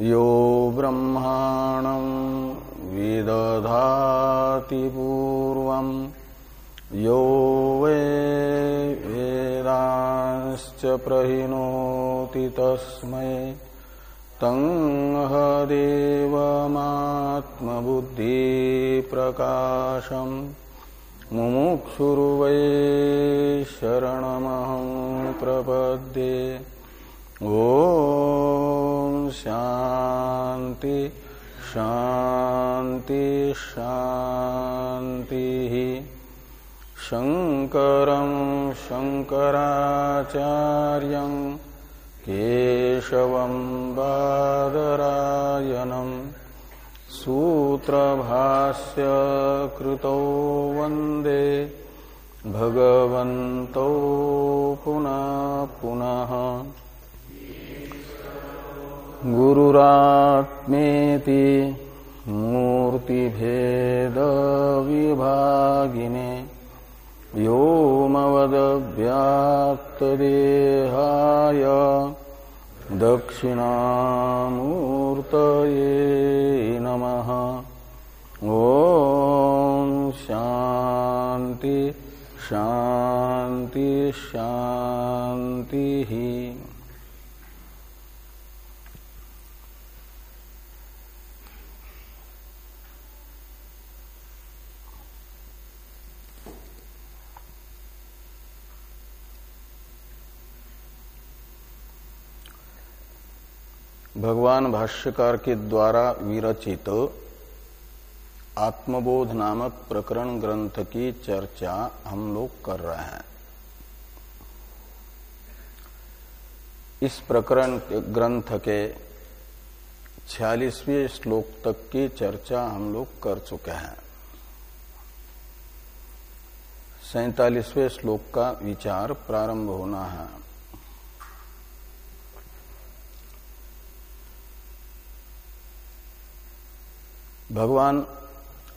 यो ब्रह्माणं विदधाति पूर्वम् यो वै वेदांश्च प्रहिणोति तस्मै। तङ्हदेवमात्मबुद्धिप्रकाशम् मुमुक्षुर्वै शरणमहं प्रपद्ये। ॐ शान्ति शान्ति शान्तिः शङ्करं शङ्कराचार्यं केशवं बादरायणम् सूत्रभास्य कृतौ वंदे भगवन्तौ पुनः पुनः। गुरुरात्मेति मूर्तिभेदविभागिने व्योमवदव्याप्तदेहाय दक्षिणामूर्तये नमः। ॐ शान्ति शान्ति शान्तिः। भगवान भाष्यकार के द्वारा विरचित आत्मबोध नामक प्रकरण ग्रंथ की चर्चा हम लोग कर रहे हैं। इस प्रकरण ग्रंथ के छियालीसवें श्लोक तक की चर्चा हम लोग कर चुके हैं। सैतालीसवें श्लोक का विचार प्रारंभ होना है। भगवान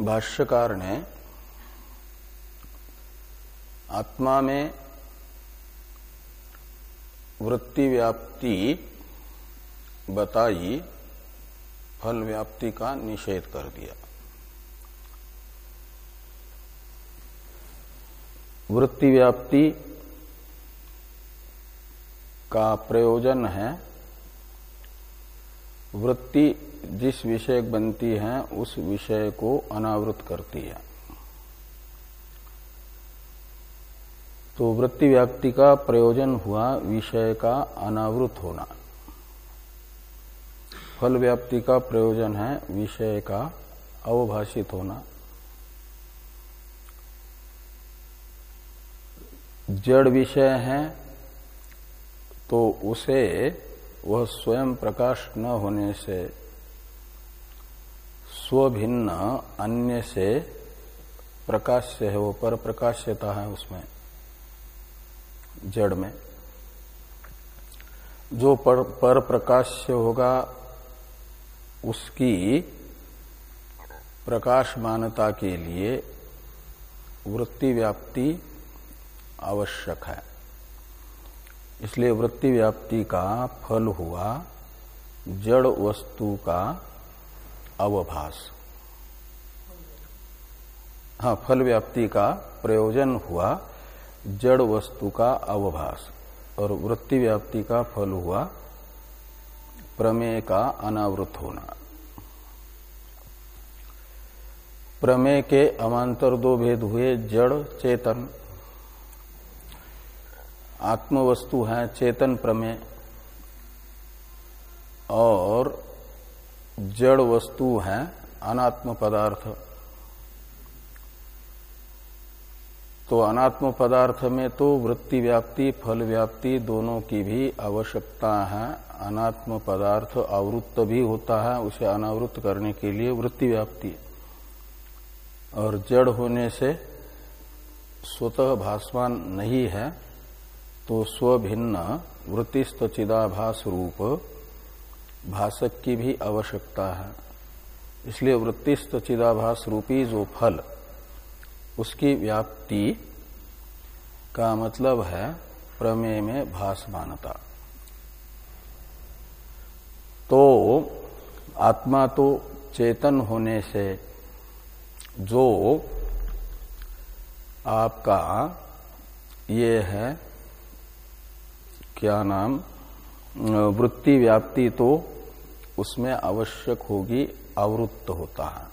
भाष्यकार ने आत्मा में वृत्ति व्याप्ति बताई, फल व्याप्ति का निषेध कर दिया। वृत्ति व्याप्ति का प्रयोजन है। वृत्ति जिस विषय बनती है, उस विषय को अनावृत करती है। तो वृत्ति व्याप्ति का प्रयोजन हुआ विषय का अनावृत होना। फल व्याप्ति का प्रयोजन है विषय का अवभाषित होना। जड़ विषय है तो उसे वह स्वयं प्रकाश न होने से स्वभिन्न अन्य से प्रकाश्य है वो पर प्रकाश्यता है उसमें जड़ में। जो पर, पर प्रकाश्य होगा उसकी प्रकाशमानता के लिए वृत्ति व्याप्ति आवश्यक है। इसलिए वृत्ति व्याप्ति का फल हुआ जड़ वस्तु का अवभास। हाँ फल व्याप्ति का प्रयोजन हुआ, जड़ वस्तु का अवभास और वृत्ति व्याप्ति का फल हुआ, प्रमेय का अनावृत होना। प्रमेय के अमांतर दो भेद हुए, जड़, चेतन। आत्मवस्तु है चेतन प्रमेय और जड़ वस्तु है, अनात्म पदार्थ। तो अनात्म पदार्थ में तो वृत्ति व्याप्ति, फल व्याप्ति दोनों की भी आवश्यकता है। अनात्म पदार्थ आवृत्त भी होता है, उसे अनावृत्त करने के लिए वृत्ति व्याप्ति। और जड़ होने से स्वतः भासमान नहीं है तो स्वभिन्न वृत्तिस्त चिदाभास रूप भाषक की भी आवश्यकता है। इसलिए वृत्तिस्त चिदाभास रूपी जो फल, उसकी व्याप्ति का मतलब है प्रमेय में भासमानता। तो आत्मा तो चेतन होने से जो आपका ये है, क्या नाम, वृत्ति व्याप्ति तो उसमें आवश्यक होगी आवृत्त होता है।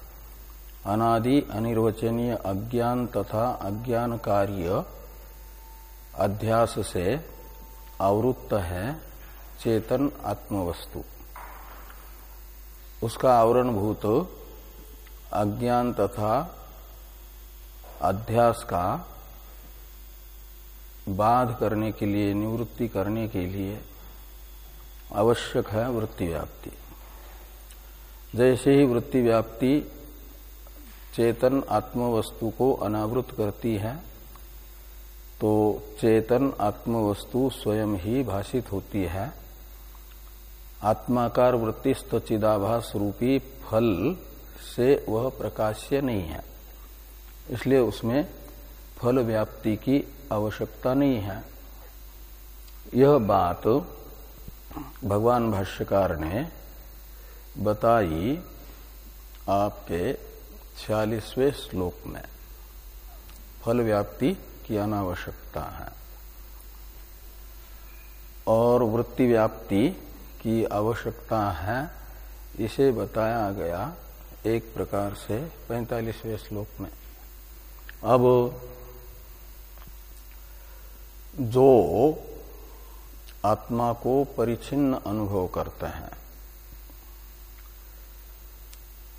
अनादि, अनिर्वचनीय, अज्ञान तथा अज्ञान कार्य अध्यास से आवृत्त है चेतन आत्मवस्तु। उसका आवरण भूत अज्ञान तथा अध्यास का बाध करने के लिए, निवृत्ति करने के लिए आवश्यक है वृत्ति व्याप्ति जैसे ही वृत्ति व्याप्ति चेतन आत्मवस्तु को अनावृत करती है तो चेतन आत्मवस्तु स्वयं ही भाषित होती है। आत्माकार वृत्ति चिदाभास रूपी फल से वह प्रकाश्य नहीं है। इसलिए उसमें फल व्याप्ति की आवश्यकता नहीं है। यह बात भगवान भाष्यकार ने बताई आपके छियालीसवें श्लोक में। फल व्याप्ति की अनावश्यकता है। और वृत्ति व्याप्ति की आवश्यकता है, इसे बताया गया एक प्रकार से पैंतालीसवें श्लोक में। अब जो आत्मा को परिचिन्न अनुभव करते हैं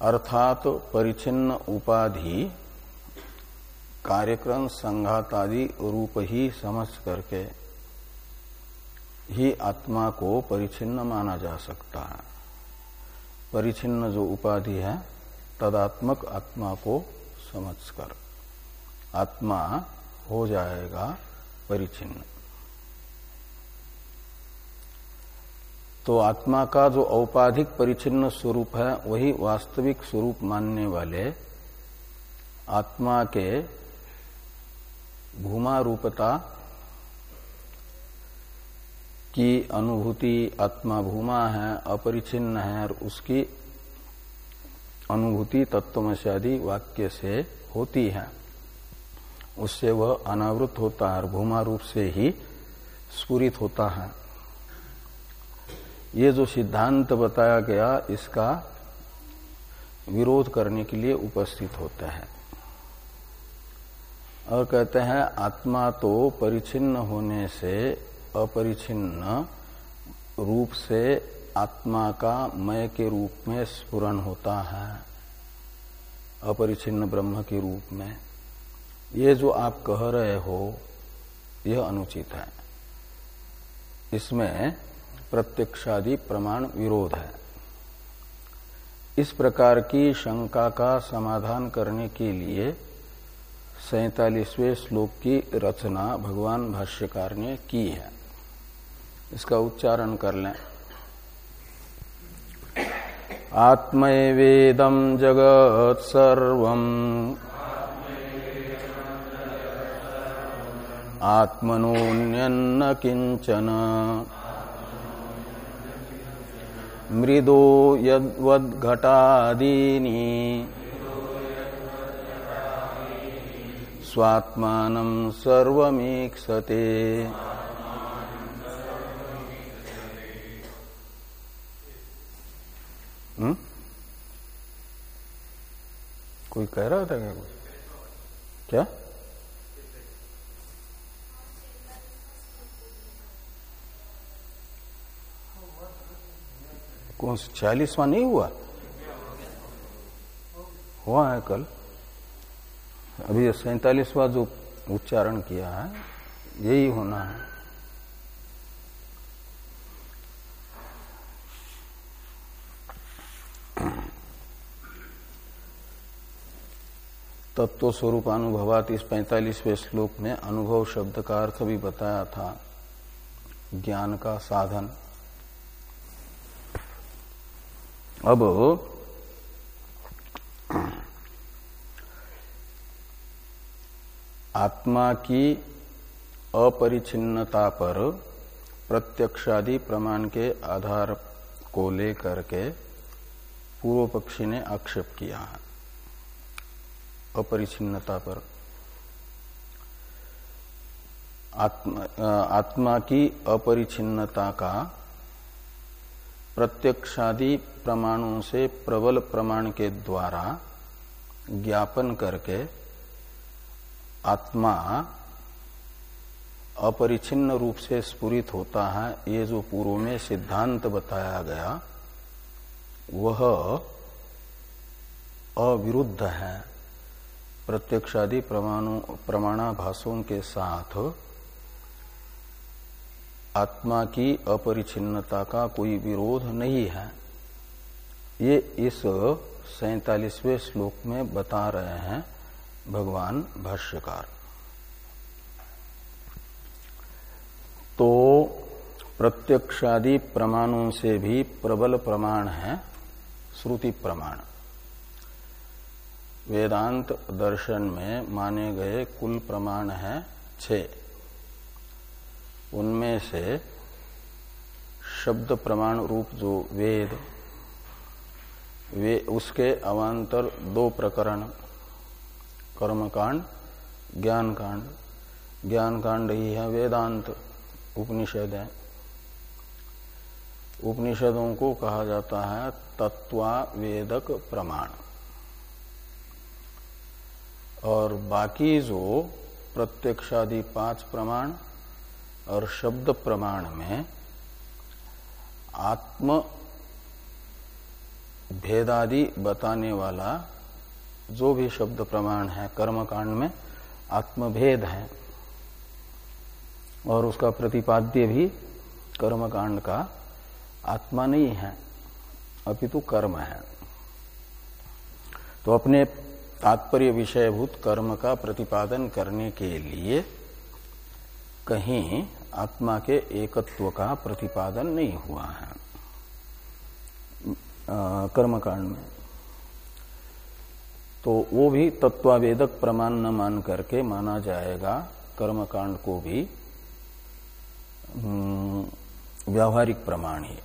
अर्थात परिचिन्न उपाधि कार्यक्रम संघातादि रूप ही समझ करके ही आत्मा को परिचिन्न माना जा सकता है। परिचिन्न जो उपाधि है, तदात्मक आत्मा को समझकर आत्मा हो जाएगा परिचिन्न तो आत्मा का जो औपाधिक परिचिन्न स्वरूप है, वही वास्तविक स्वरूप मानने वाले आत्मा के भूमा रूपता की अनुभूति आत्मा भूमा है अपरिचिन्न है और उसकी अनुभूति तत्वमशादी वाक्य से होती है। उससे वह अनावृत होता है और भूमा रूप से ही स्फुरित होता है। ये जो सिद्धांत बताया गया, इसका विरोध करने के लिए उपस्थित होता है। और कहते हैं, आत्मा तो परिचिन्न होने से अपरिचिन्न रूप से आत्मा का मय के रूप में स्पुरण होता है, अपरिचिन्न ब्रह्म के रूप में। ये जो आप कह रहे हो, यह अनुचित है। इसमें प्रत्यक्षादि प्रमाण विरोध है। इस प्रकार की शंका का समाधान करने के लिए सैतालीसवें श्लोक की रचना भगवान भाष्यकार ने की है। इसका उच्चारण कर लें। आत्मवेदम जगत सर्व आत्मनोन्यन्न किंचन मृदो यद्वद्घटादीनि। स्वात्मान सर्वमीक्षते। हम्म? कोई कह रहा था क्या? कुछ क्या कौन सा? छियालीसवा नहीं हुआ? हुआ है कल। अभी सैतालीसवा जो उच्चारण किया है, यही होना है। तत्व स्वरूपानुभवात इस पैंतालीसवें श्लोक में अनुभव शब्द का अर्थ भी बताया था। ज्ञान का साधन। अब आत्मा की अपरिचिन्नता पर प्रत्यक्षादि प्रमाण के आधार को लेकर के पूर्व पक्षी ने आक्षेप किया है। अपरिचिन्नता पर। आत्मा, आत्मा की अपरिचिन्नता का प्रत्यक्षादि प्रमाणों से प्रबल प्रमाण के द्वारा ज्ञापन करके आत्मा अपरिचिन्न रूप से स्फुरित होता है, ये जो पूर्व में सिद्धांत बताया गया, वह अविरुद्ध है। प्रत्यक्षादि प्रमाणों, प्रमाणाभासों के साथ आत्मा की अपरिचिन्नता का कोई विरोध नहीं है। ये इस सैतालीसवें श्लोक में बता रहे हैं भगवान भाष्यकार। तो प्रत्यक्षादि प्रमाणों से भी प्रबल प्रमाण है, श्रुति प्रमाण। वेदांत दर्शन में माने गए कुल प्रमाण है छ उनमें से शब्द प्रमाण रूप जो वेद वे उसके अवान्तर दो प्रकरण, कर्मकांड ज्ञान कांड ज्ञान कांड ही है वेदांत, उपनिषद है। उपनिषदों को कहा जाता है तत्वावेदक प्रमाण। और बाकी जो प्रत्यक्षादि पाँच प्रमाण और शब्द प्रमाण में आत्म भेदादि बताने वाला जो भी शब्द प्रमाण है, कर्मकांड में आत्मभेद है, और उसका प्रतिपाद्य भी कर्मकांड का आत्मा नहीं है, अपितु कर्म है। तो अपने तात्पर्य विषयभूत कर्म का प्रतिपादन करने के लिए कहीं आत्मा के एकत्व का प्रतिपादन नहीं हुआ है। कर्मकांड में। तो वो भी तत्वावेदक प्रमाण न मान करके माना जाएगा, कर्मकांड को भी व्यावहारिक प्रमाण ही।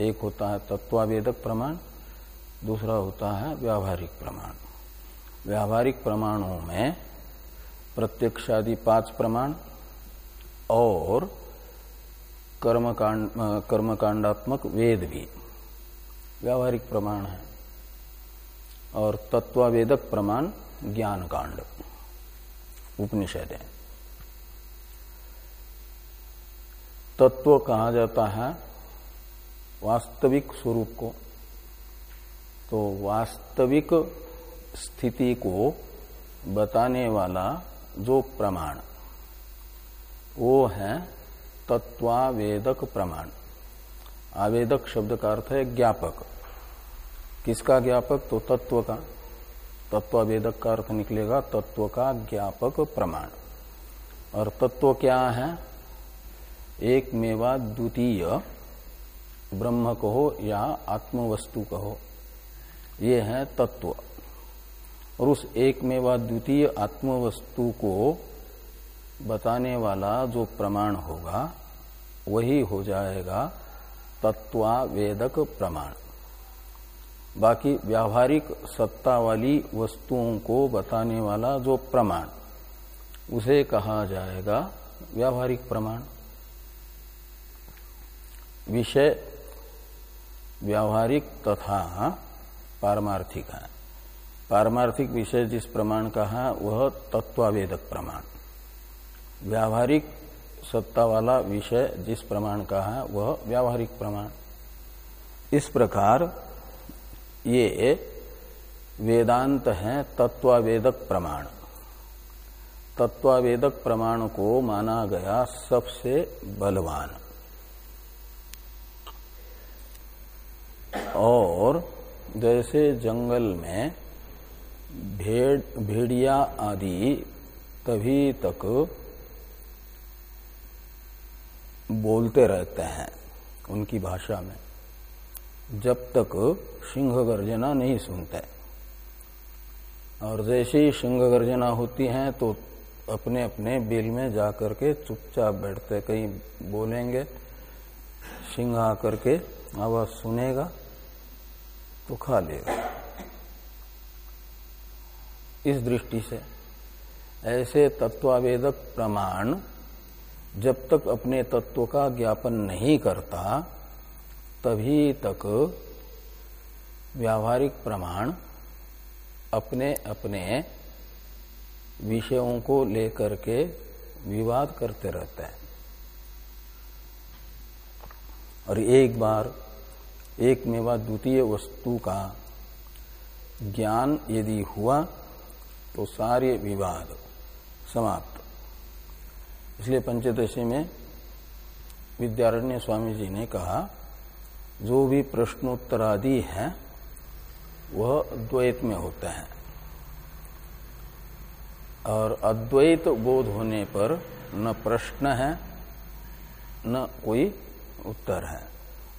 एक होता है तत्वावेदक प्रमाण, दूसरा होता है व्यावहारिक प्रमाण। व्यावहारिक प्रमाणों में प्रत्यक्षादि पाँच प्रमाण और कर्मकांड कर्मकांडात्मक वेद भी। व्यावहारिक प्रमाण है और तत्वावेदक प्रमाण ज्ञान कांड उपनिषद। है तत्व कहा जाता है वास्तविक स्वरूप को। तो वास्तविक स्थिति को बताने वाला जो प्रमाण, वो है तत्वावेदक प्रमाण। आवेदक शब्द का अर्थ है ज्ञापक। किसका ज्ञापक? तो तत्व का। तत्वावेदक का अर्थ निकलेगा, तत्व का ज्ञापक प्रमाण। और तत्व क्या है? एक मेवा द्वितीय। ब्रह्म कहो या आत्मवस्तु कहो। ये है तत्व। और उस एक मेवा द्वितीय आत्मवस्तु को बताने वाला जो प्रमाण होगा, वही हो जाएगा तत्वावेदक प्रमाण। बाकी व्यावहारिक सत्ता वाली वस्तुओं को बताने वाला जो प्रमाण, उसे कहा जाएगा व्यावहारिक प्रमाण। विषय, व्यावहारिक तथा पारमार्थिक है। पारमार्थिक विषय जिस प्रमाण का है, वह तत्वावेदक प्रमाण। व्यावहारिक सत्ता वाला विषय जिस प्रमाण का है, वह व्यावहारिक प्रमाण। इस प्रकार ये वेदांत है तत्वावेदक प्रमाण। तत्वावेदक प्रमाण को माना गया सबसे बलवान। और जैसे जंगल में भेड़, भेड़िया आदि तभी तक बोलते रहते हैं उनकी भाषा में। जब तक सिंह गर्जना नहीं सुनते। और जैसे ही सिंह गर्जना होती है तो अपने अपने बिल में जाकर के चुपचाप बैठते, कहीं बोलेंगे सिंह आकर के आवाज़ सुनेगा तो खा लेगा। इस दृष्टि से ऐसे तत्वावेदक प्रमाण जब तक अपने तत्व का ज्ञापन नहीं करता, तभी तक व्यावहारिक प्रमाण अपने अपने विषयों को लेकर के विवाद करते रहते हैं। और एक बार, एक मेवा द्वितीय वस्तु का ज्ञान यदि हुआ तो सारे विवाद समाप्त। इसलिए पंचदशी में विद्यारण्य स्वामी जी ने कहा, जो भी प्रश्नोत्तरादि है वह द्वैत में होते हैं। और अद्वैत बोध होने पर न प्रश्न है, न कोई उत्तर है।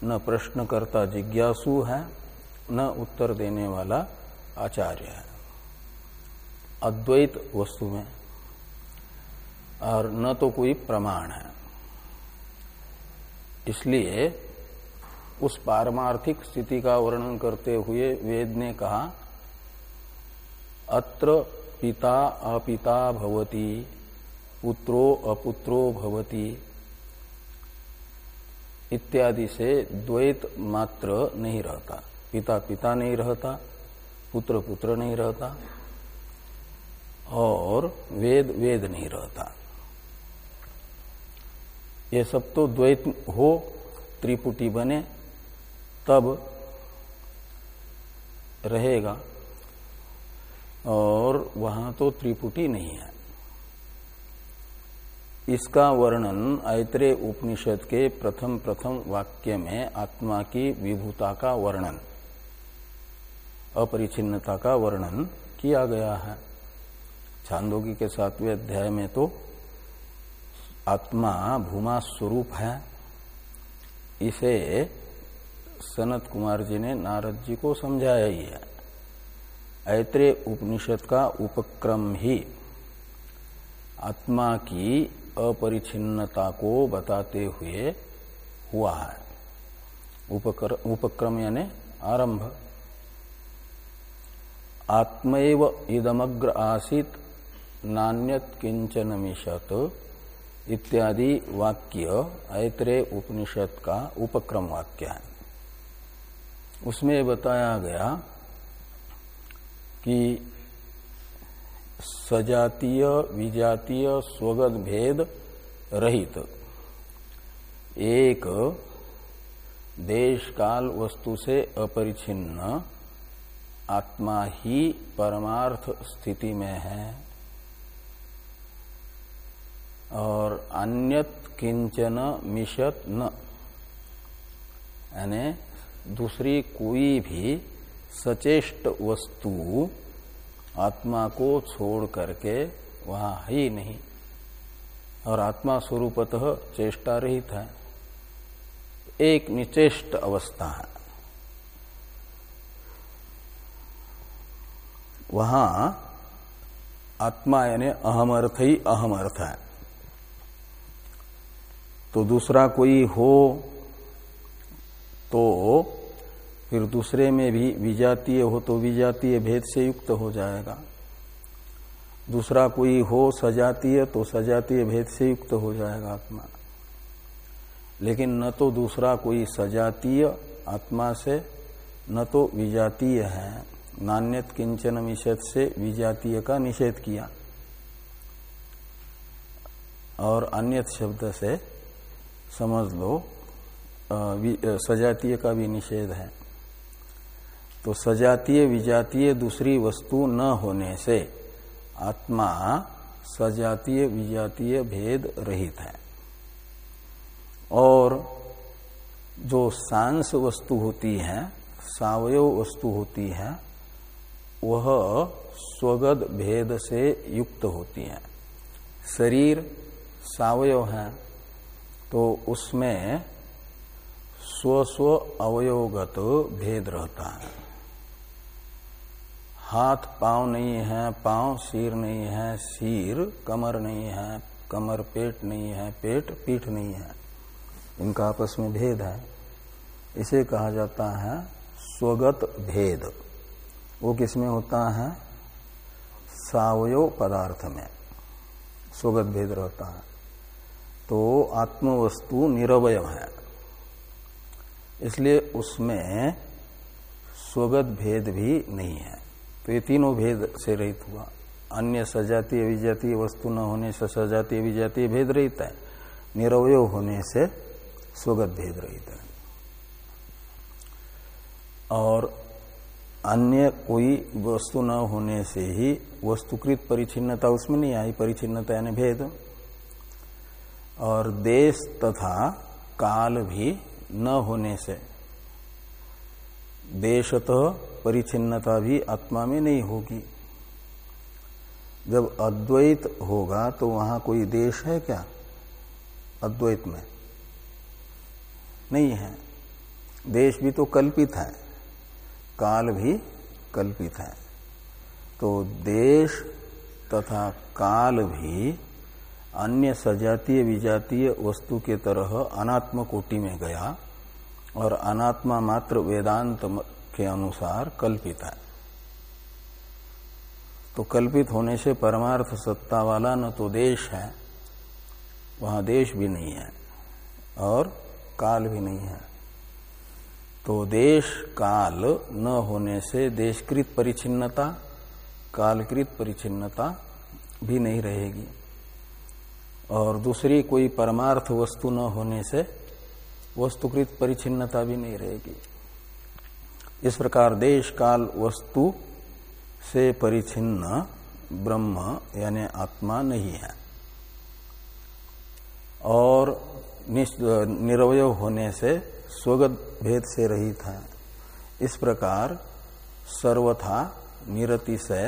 न प्रश्नकर्ता जिज्ञासु है, न उत्तर देने वाला आचार्य है। अद्वैत वस्तु में। और न तो कोई प्रमाण है। इसलिए उस पारमार्थिक स्थिति का वर्णन करते हुए वेद ने कहा, अत्र पिता अपिता भवती, पुत्रो अपुत्रो भवती। इत्यादि से द्वैत मात्र नहीं रहता। पिता पिता नहीं रहता, पुत्र पुत्र नहीं रहता, और वेद वेद नहीं रहता। ये सब तो द्वैत हो, त्रिपुटी बने तब रहेगा और वहाँ तो त्रिपुटी नहीं है। इसका वर्णन ऐत्रे उपनिषद के प्रथम प्रथम वाक्य में आत्मा की विभूता का वर्णन अपरिचिन्नता का वर्णन किया गया है। छांदोगी के सातवें अध्याय में तो आत्मा भूमा स्वरूप है। इसे सनत कुमार जी ने नारद जी को समझाया ही है। ऐत्रे उपनिषद का उपक्रम ही आत्मा की अपरिछिन्नता को बताते हुए हुआ है। उपकर, उपक्रम यानी आरंभ। आत्मैव इदमग्र आसित नान्यत किंचन मिशत इत्यादि वाक्य ऐत्रे उपनिषद का उपक्रम वाक्य है। उसमें बताया गया कि सजातीय, विजातीय, स्वगत भेद रहित। एक देश काल वस्तु से अपरिछिन्न आत्मा ही परमार्थ स्थिति में है। और अन्यत किंचन मिशत न। यानी दूसरी कोई भी सचेष्ट वस्तु आत्मा को छोड़ करके वहाँ है ही नहीं। और आत्मा स्वरूपतः चेष्टा रहित है। एक निचेष्ट अवस्था है। वहाँ आत्मा यानी अहम अर्थ ही अहम अर्थ है। तो दूसरा कोई हो तो फिर दूसरे में भी विजातीय हो तो विजातीय भेद से युक्त हो जाएगा। दूसरा कोई हो सजातीय तो सजातीय भेद से युक्त हो जाएगा आत्मा। लेकिन न तो दूसरा कोई सजातीय आत्मा से, न तो विजातीय है। नान्यत किंचन निषेध से विजातीय का निषेध किया। और अन्यत शब्द से समझ लो सजातीय का भी निषेध है। तो सजातीय, विजातीय दूसरी वस्तु न होने से आत्मा सजातीय, विजातीय भेद रहित है। और जो सांस वस्तु होती है, सावयव वस्तु होती है, वह स्वगत भेद से युक्त होती है। शरीर सावयव है तो उसमें स्व स्व अवयोगत भेद रहता है। हाथ पाँव नहीं है, पाँव सिर नहीं है, सिर कमर नहीं है, कमर पेट नहीं है, पेट पीठ नहीं है। इनका आपस में भेद है। इसे कहा जाता है स्वगत भेद। वो किसमें होता है? सावयव पदार्थ में। स्वगत भेद रहता है। तो आत्मवस्तु निरवय है। इसलिए उसमें स्वगत भेद भी नहीं है। तो ये तीनों भेद से रहित हुआ। अन्य सजातीय, विजातीय वस्तु न होने से सजातीय, विजातीय भेद रहित है। निरवय होने से स्वगत भेद रहित है। और अन्य कोई वस्तु न होने से ही वस्तुकृत परिचिन्नता उसमें नहीं आई। परिचिन्नता यानी भेद। और देश तथा काल भी न होने से। देशत परिचिन्नता भी आत्मा में नहीं होगी। जब अद्वैत होगा तो वहाँ कोई देश है क्या? अद्वैत में। नहीं है। देश भी तो कल्पित है। काल भी कल्पित है। तो देश तथा काल भी अन्य सजातीय विजातीय वस्तु के तरह अनात्म कोटि में गया और अनात्मा मात्र वेदांत के अनुसार कल्पित है। तो कल्पित होने से परमार्थ सत्ता वाला न तो देश है, वहाँ देश भी नहीं है और काल भी नहीं है। तो देश काल न होने से देशकृत परिचिन्नता कालकृत परिचिन्नता भी नहीं रहेगी। और दूसरी कोई परमार्थ वस्तु न होने से वस्तुकृत परिचिन्नता भी नहीं रहेगी। इस प्रकार देश काल वस्तु से परिचिन्न ब्रह्म यानी आत्मा नहीं है। और निरवय होने से स्वगत भेद से रहित है। इस प्रकार सर्वथा निरति से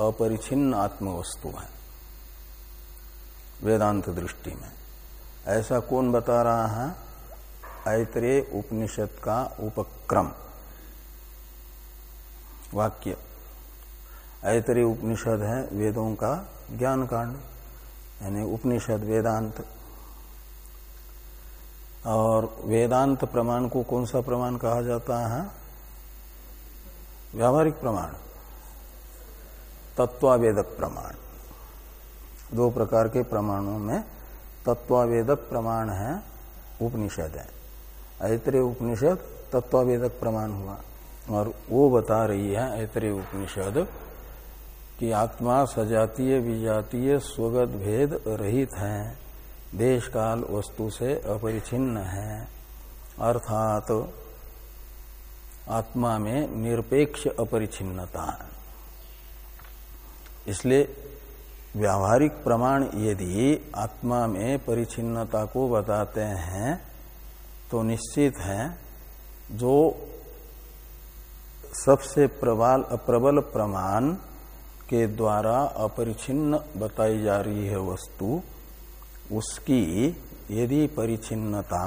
अपरिचिन्न आत्म वस्तु है। वेदांत दृष्टि में। ऐसा कौन बता रहा है? ऐतरे उपनिषद का उपक्रम। वाक्य। ऐतरे उपनिषद है वेदों का ज्ञान कांड यानी उपनिषद वेदांत। और वेदांत प्रमाण को कौन सा प्रमाण कहा जाता है? व्यावहारिक प्रमाण। तत्वावेदक प्रमाण। दो प्रकार के प्रमाणों में तत्वावेदक प्रमाण है, उपनिषद है। ऐतरे उपनिषद तत्वावेदक प्रमाण हुआ। और वो बता रही है ऐतरे उपनिषद कि आत्मा सजातीय, विजातीय, स्वगत, भेद रहित है। देश काल वस्तु से अपरिचिन्न है। अर्थात आत्मा में निरपेक्ष अपरिचिन्नता है। इसलिए व्यावहारिक प्रमाण यदि आत्मा में परिचिन्नता को बताते हैं तो निश्चित है, जो सबसे प्रबल प्रबल प्रमाण के द्वारा अपरिचिन्न बताई जा रही है वस्तु, उसकी यदि परिचिन्नता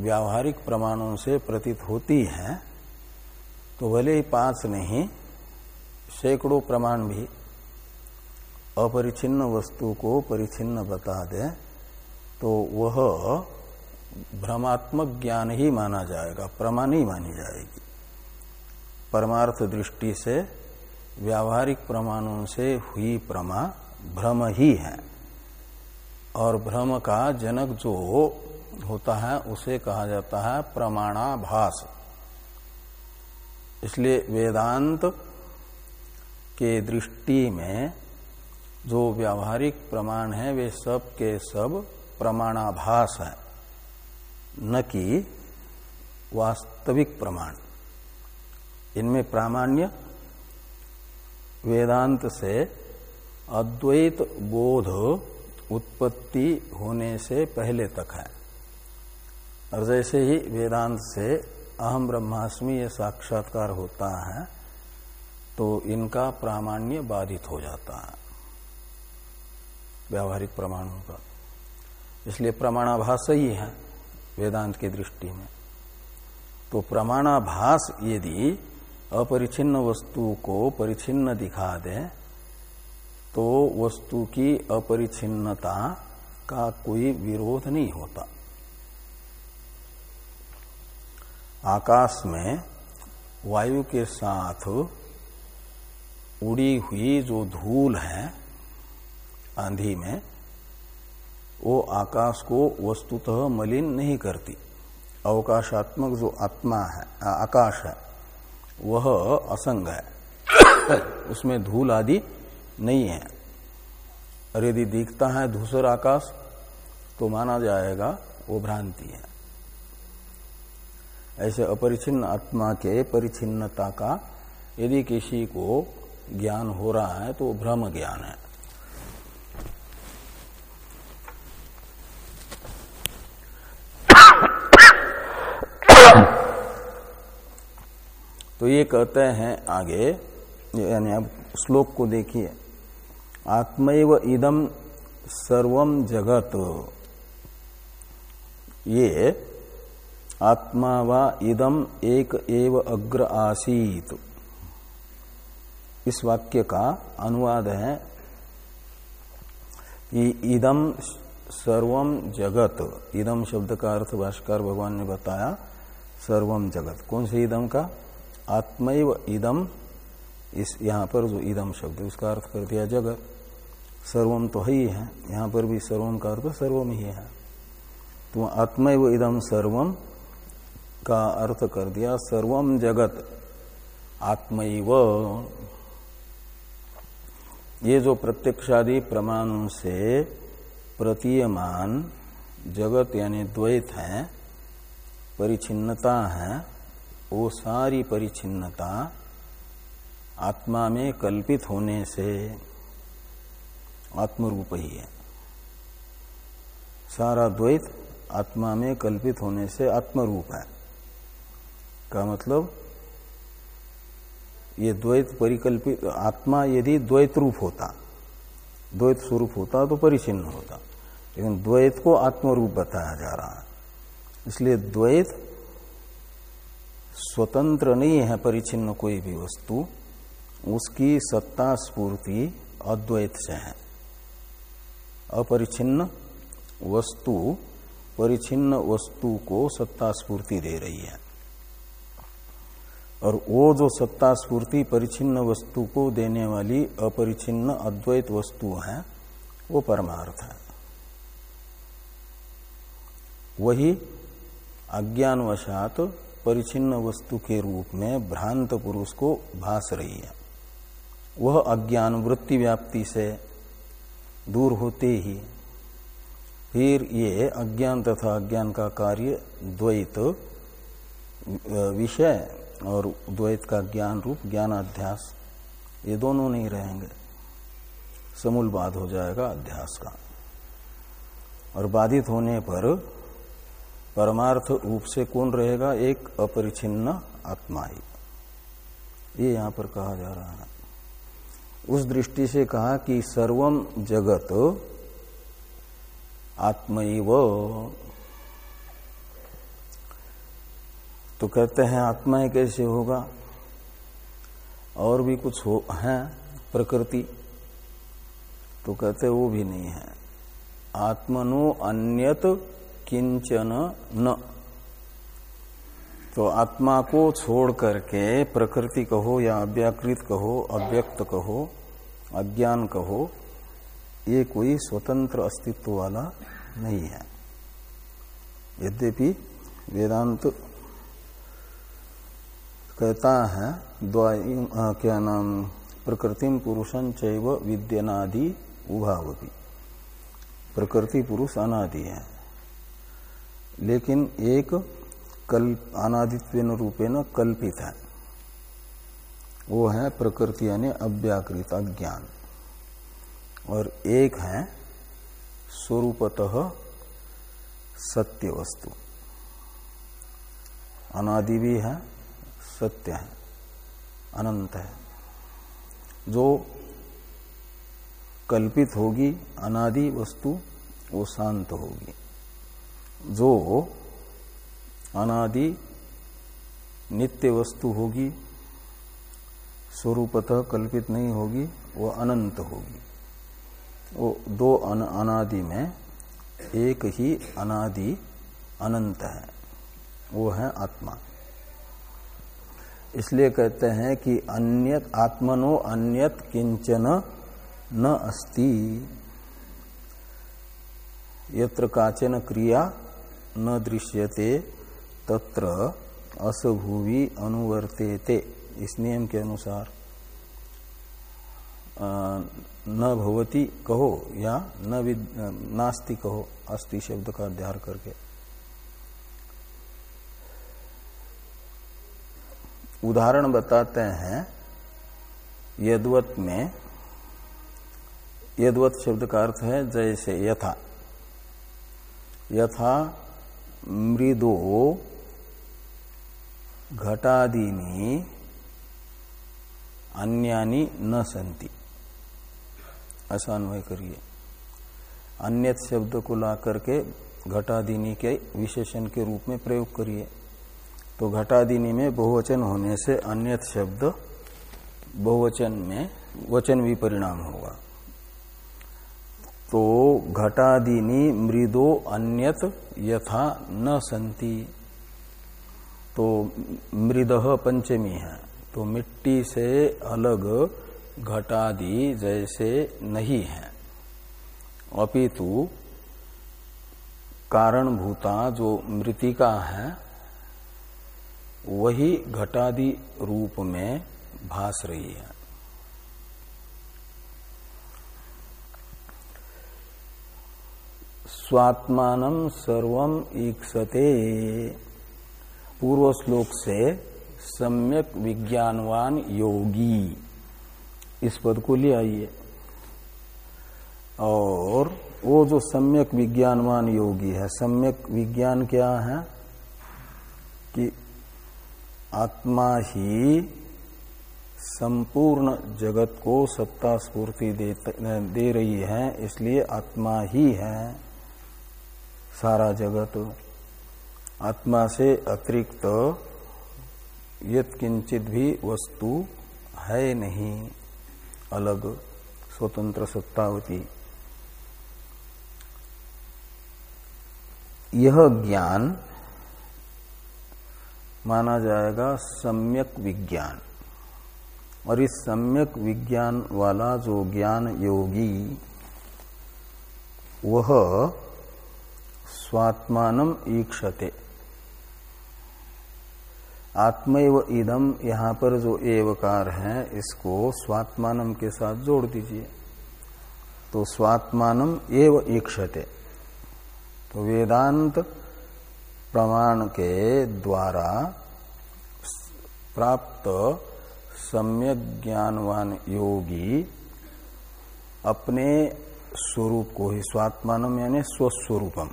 व्यावहारिक प्रमाणों से प्रतीत होती है तो भले ही पाँच नहीं, सैकड़ों प्रमाण भी अपरिचिन्न वस्तु को परिचिन्न बता दे तो वह भ्रमात्मक ज्ञान ही माना जाएगा, प्रमा नहीं मानी जाएगी। परमार्थ दृष्टि से, व्यावहारिक प्रमाणों से हुई प्रमा भ्रम ही है। और भ्रम का जनक जो होता है, उसे कहा जाता है प्रमाणाभास। इसलिए वेदांत के दृष्टि में जो व्यावहारिक प्रमाण है, वे सब के सब प्रमाणाभास है। न कि वास्तविक प्रमाण। इनमें प्रामाण्य, वेदांत से अद्वैत बोध उत्पत्ति होने से पहले तक है। और जैसे ही वेदांत से अहम ब्रह्मास्मि ये साक्षात्कार होता है तो इनका प्रामाण्य बाधित हो जाता है। व्यावहारिक प्रमाणों का इसलिए प्रमाणाभास ही है वेदांत की दृष्टि में। तो प्रमाणाभास यदि अपरिचिन्न वस्तु को परिचिन्न दिखा दे तो वस्तु की अपरिचिन्नता का कोई विरोध नहीं होता। आकाश में वायु के साथ उड़ी हुई जो धूल है आंधी में वो आकाश को वस्तुतः मलिन नहीं करती। अवकाशात्मक जो आत्मा है आ, आकाश है वह असंग है। उसमें धूल आदि नहीं है। और यदि दिखता है धूसर आकाश तो माना जाएगा वो भ्रांति है। ऐसे अपरिचिन्न आत्मा के परिचिन्नता का यदि किसी को ज्ञान हो रहा है तो भ्रम ज्ञान है। तो ये कहते हैं आगे, यानी अब श्लोक को देखिए। आत्मैव इदम सर्वम जगत। ये आत्मा व इदम एक एव अग्र आसीत। इस वाक्य का अनुवाद है कि इदम सर्वम जगत। इदम शब्द का अर्थ भाष्कर भगवान ने बताया सर्वम जगत। कौन से इदम का? आत्मैव इदम इस यहाँ पर जो इदम शब्द उसका अर्थ कर दिया जगत। सर्वम तो है ही है। यहाँ पर भी सर्वम का अर्थ सर्वम ही है। तो आत्मैव इदम सर्वम का अर्थ कर दिया सर्वम जगत, आत्मैव। ये जो प्रत्यक्षादि प्रमाणों से प्रतीयमान जगत यानी द्वैत है परिचिन्नता है वो सारी परिचिन्नता आत्मा में कल्पित होने से आत्मरूप ही है। सारा द्वैत आत्मा में कल्पित होने से आत्मरूप है। का मतलब ये द्वैत परिकल्पित आत्मा यदि द्वैत रूप होता, द्वैत स्वरूप होता तो परिचिन्न होता। लेकिन द्वैत को आत्मरूप बताया जा रहा है। इसलिए द्वैत स्वतंत्र नहीं है परिचिन्न कोई भी वस्तु, उसकी सत्ता स्पूर्ति अद्वैत से है। अपरिचिन्न वस्तु, परिचिन्न वस्तु को सत्ता स्पूर्ति दे रही है। और वो जो सत्ता स्पूर्ति परिचिन्न वस्तु को देने वाली अपरिचिन्न अद्वैत वस्तु है, वो परमार्थ है। वही अज्ञानवशात परिचिन्न वस्तु के रूप में भ्रांत पुरुष को भास रही है। वह अज्ञान वृत्ति व्याप्ति से दूर होते ही फिर ये अज्ञान तथा अज्ञान का कार्य द्वैत विषय और द्वैत का ज्ञान रूप ज्ञान अध्यास ये दोनों नहीं रहेंगे। समूल बाध हो जाएगा अध्यास का। और बाधित होने पर परमार्थ रूप से कौन रहेगा? एक अपरिचिन्न आत्मा ही। ये यहाँ पर कहा जा रहा है। उस दृष्टि से कहा कि सर्वम जगत आत्मैव। तो कहते हैं, आत्मा ही कैसे होगा? और भी कुछ हो, है प्रकृति? तो कहते वो भी नहीं है। आत्मनो अन्यत किंचन न। तो आत्मा को छोड़ करके प्रकृति कहो या अव्याकृत कहो, अव्यक्त कहो, अज्ञान कहो, ये कोई स्वतंत्र अस्तित्व वाला नहीं है। यद्यपि वेदांत कहता है क्या नाम प्रकृतिम पुरुषन चैव विद्यनादि उभावती प्रकृति पुरुष अनादि है। लेकिन एक कल्प अनादित्व रूपेण कल्पित है। वो है प्रकृति यानी अव्याकृत अज्ञान। और एक है स्वरूपतः सत्य वस्तु अनादि भी है, सत्य है, अनंत है। जो कल्पित होगी, अनादि वस्तु, वो शांत होगी। जो अनादि नित्य वस्तु होगी स्वरूपतः कल्पित नहीं होगी वो अनंत होगी। वो दो अन, अनादि में एक ही अनादि अनंत है वो है आत्मा। इसलिए कहते हैं कि अन्यत आत्मनो अन्यत किंचन न अस्ति। यत्र काचन क्रिया न दृश्यते, तत्र असभूवि अनुवर्तेते। इस नियम के अनुसार न भवती कहो या न नास्ति कहो, अस्ति शब्द का अध्यार करके। उदाहरण बताते हैं, यदवत में, यदवत शब्द का अर्थ है जैसे यथा। यथा मृदो घटादीनी अन्यानी न संति ऐसा अन्वय करिए। अन्य शब्द को ला करके घटादीनी के विशेषण के रूप में प्रयोग करिए। तो घटादीनी में बहुवचन होने से अन्य शब्द बहुवचन में वचन भी परिणाम होगा। तो घटादिनी मृदो अन्यत यथा न संति तो मृद पंचमी है। तो मिट्टी से अलग घटादि जैसे नहीं है। अपितु कारणभूता जो मृतिका है, वही घटादि रूप में भास रही है। स्वात्मान सर्वम ईक्षते। पूर्व श्लोक से सम्यक विज्ञानवान योगी। इस पद को ले आइए। और वो जो सम्यक विज्ञानवान योगी है सम्यक विज्ञान क्या है? कि आत्मा ही संपूर्ण जगत को सत्ता स्फूर्ति दे, दे रही है इसलिए आत्मा ही है। सारा जगत आत्मा से अतिरिक्त यत किंचित भी वस्तु है नहीं। अलग स्वतंत्र सत्तावती यह ज्ञान माना जाएगा सम्यक विज्ञान। और इस सम्यक विज्ञान वाला जो ज्ञान योगी, वह स्वात्मान ईक्षते। आत्मैव इदम यहाँ पर जो एवकार है, इसको स्वात्मानम के साथ जोड़ दीजिए। तो स्वात्मानम एव ईक्षते। तो वेदांत प्रमाण के द्वारा प्राप्त सम्यक ज्ञानवान योगी अपने स्वरूप को ही स्वात्मानम यानी स्वस्वरूपम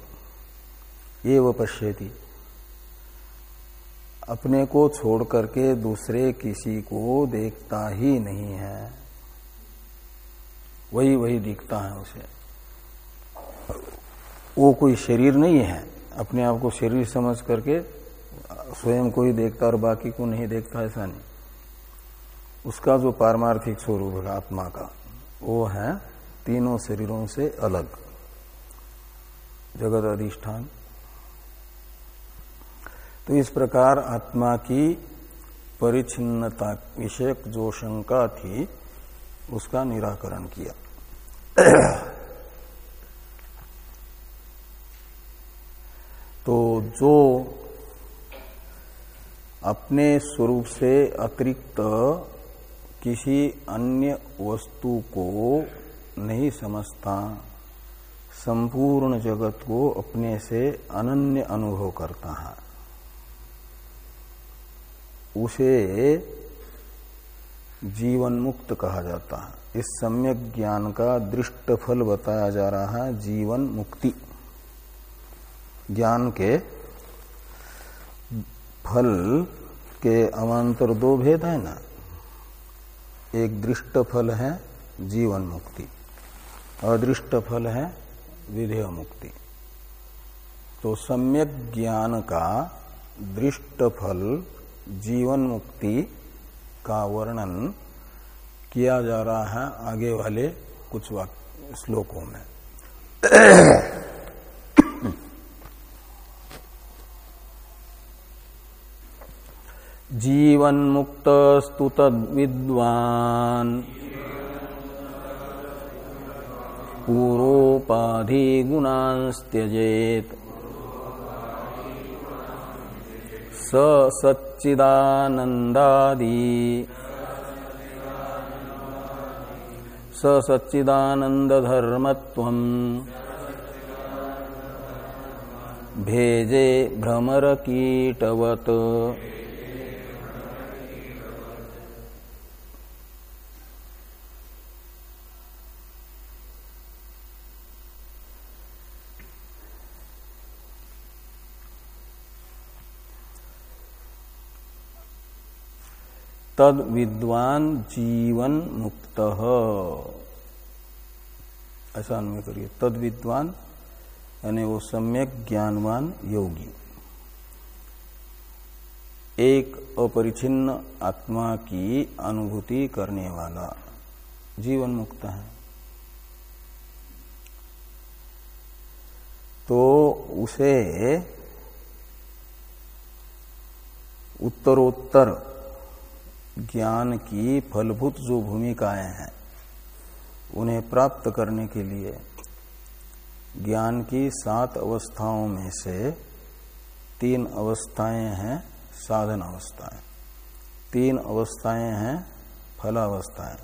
एव पश्यति अपने को छोड़ करके दूसरे किसी को देखता ही नहीं है। वही वही दिखता है उसे। वो कोई शरीर नहीं है। अपने आप को शरीर समझ करके स्वयं को ही देखता और बाकी को नहीं देखता, ऐसा नहीं। उसका जो पारमार्थिक स्वरूप है, आत्मा का, वो है तीनों शरीरों से अलग। जगत अधिष्ठान तो इस प्रकार आत्मा की परिचिन्नता विषयक जो शंका थी, उसका निराकरण किया। तो जो अपने स्वरूप से अतिरिक्त किसी अन्य वस्तु को नहीं समझता, संपूर्ण जगत को अपने से अनन्य अनुभव करता है। उसे जीवन मुक्त कहा जाता है। इस सम्यक ज्ञान का दृष्ट फल बताया जा रहा है, जीवन मुक्ति। ज्ञान के फल के अवान्तर दो भेद है ना? एक दृष्ट फल है जीवन मुक्ति अदृष्ट फल है विधेय मुक्ति। तो सम्यक ज्ञान का दृष्ट फल जीवन मुक्ति का वर्णन किया जा रहा है आगे वाले कुछ श्लोकों में। जीवन जीवन्मुक्तस्तु तद्विद्वान्। पूर्वोपाधिगुणांस्त्यजेत्। स सच्चिदानन्दादि स सच्चिदानन्दधर्मत्वम् भेजे भ्रमरकीटवत्। तद विद्वान जीवन मुक्त ऐसा अन्वय करिए। तद विद्वान, यानी वो सम्यक ज्ञानवान योगी। एक अपरिचिन्न आत्मा की अनुभूति करने वाला जीवन मुक्त है। तो उसे उत्तरोत्तर ज्ञान की फलभूत जो भूमिकाएँ हैं, उन्हें प्राप्त करने के लिए ज्ञान की सात अवस्थाओं में से तीन अवस्थाएँ हैं साधन अवस्थाएँ। तीन अवस्थाएँ हैं फलावस्थाएँ।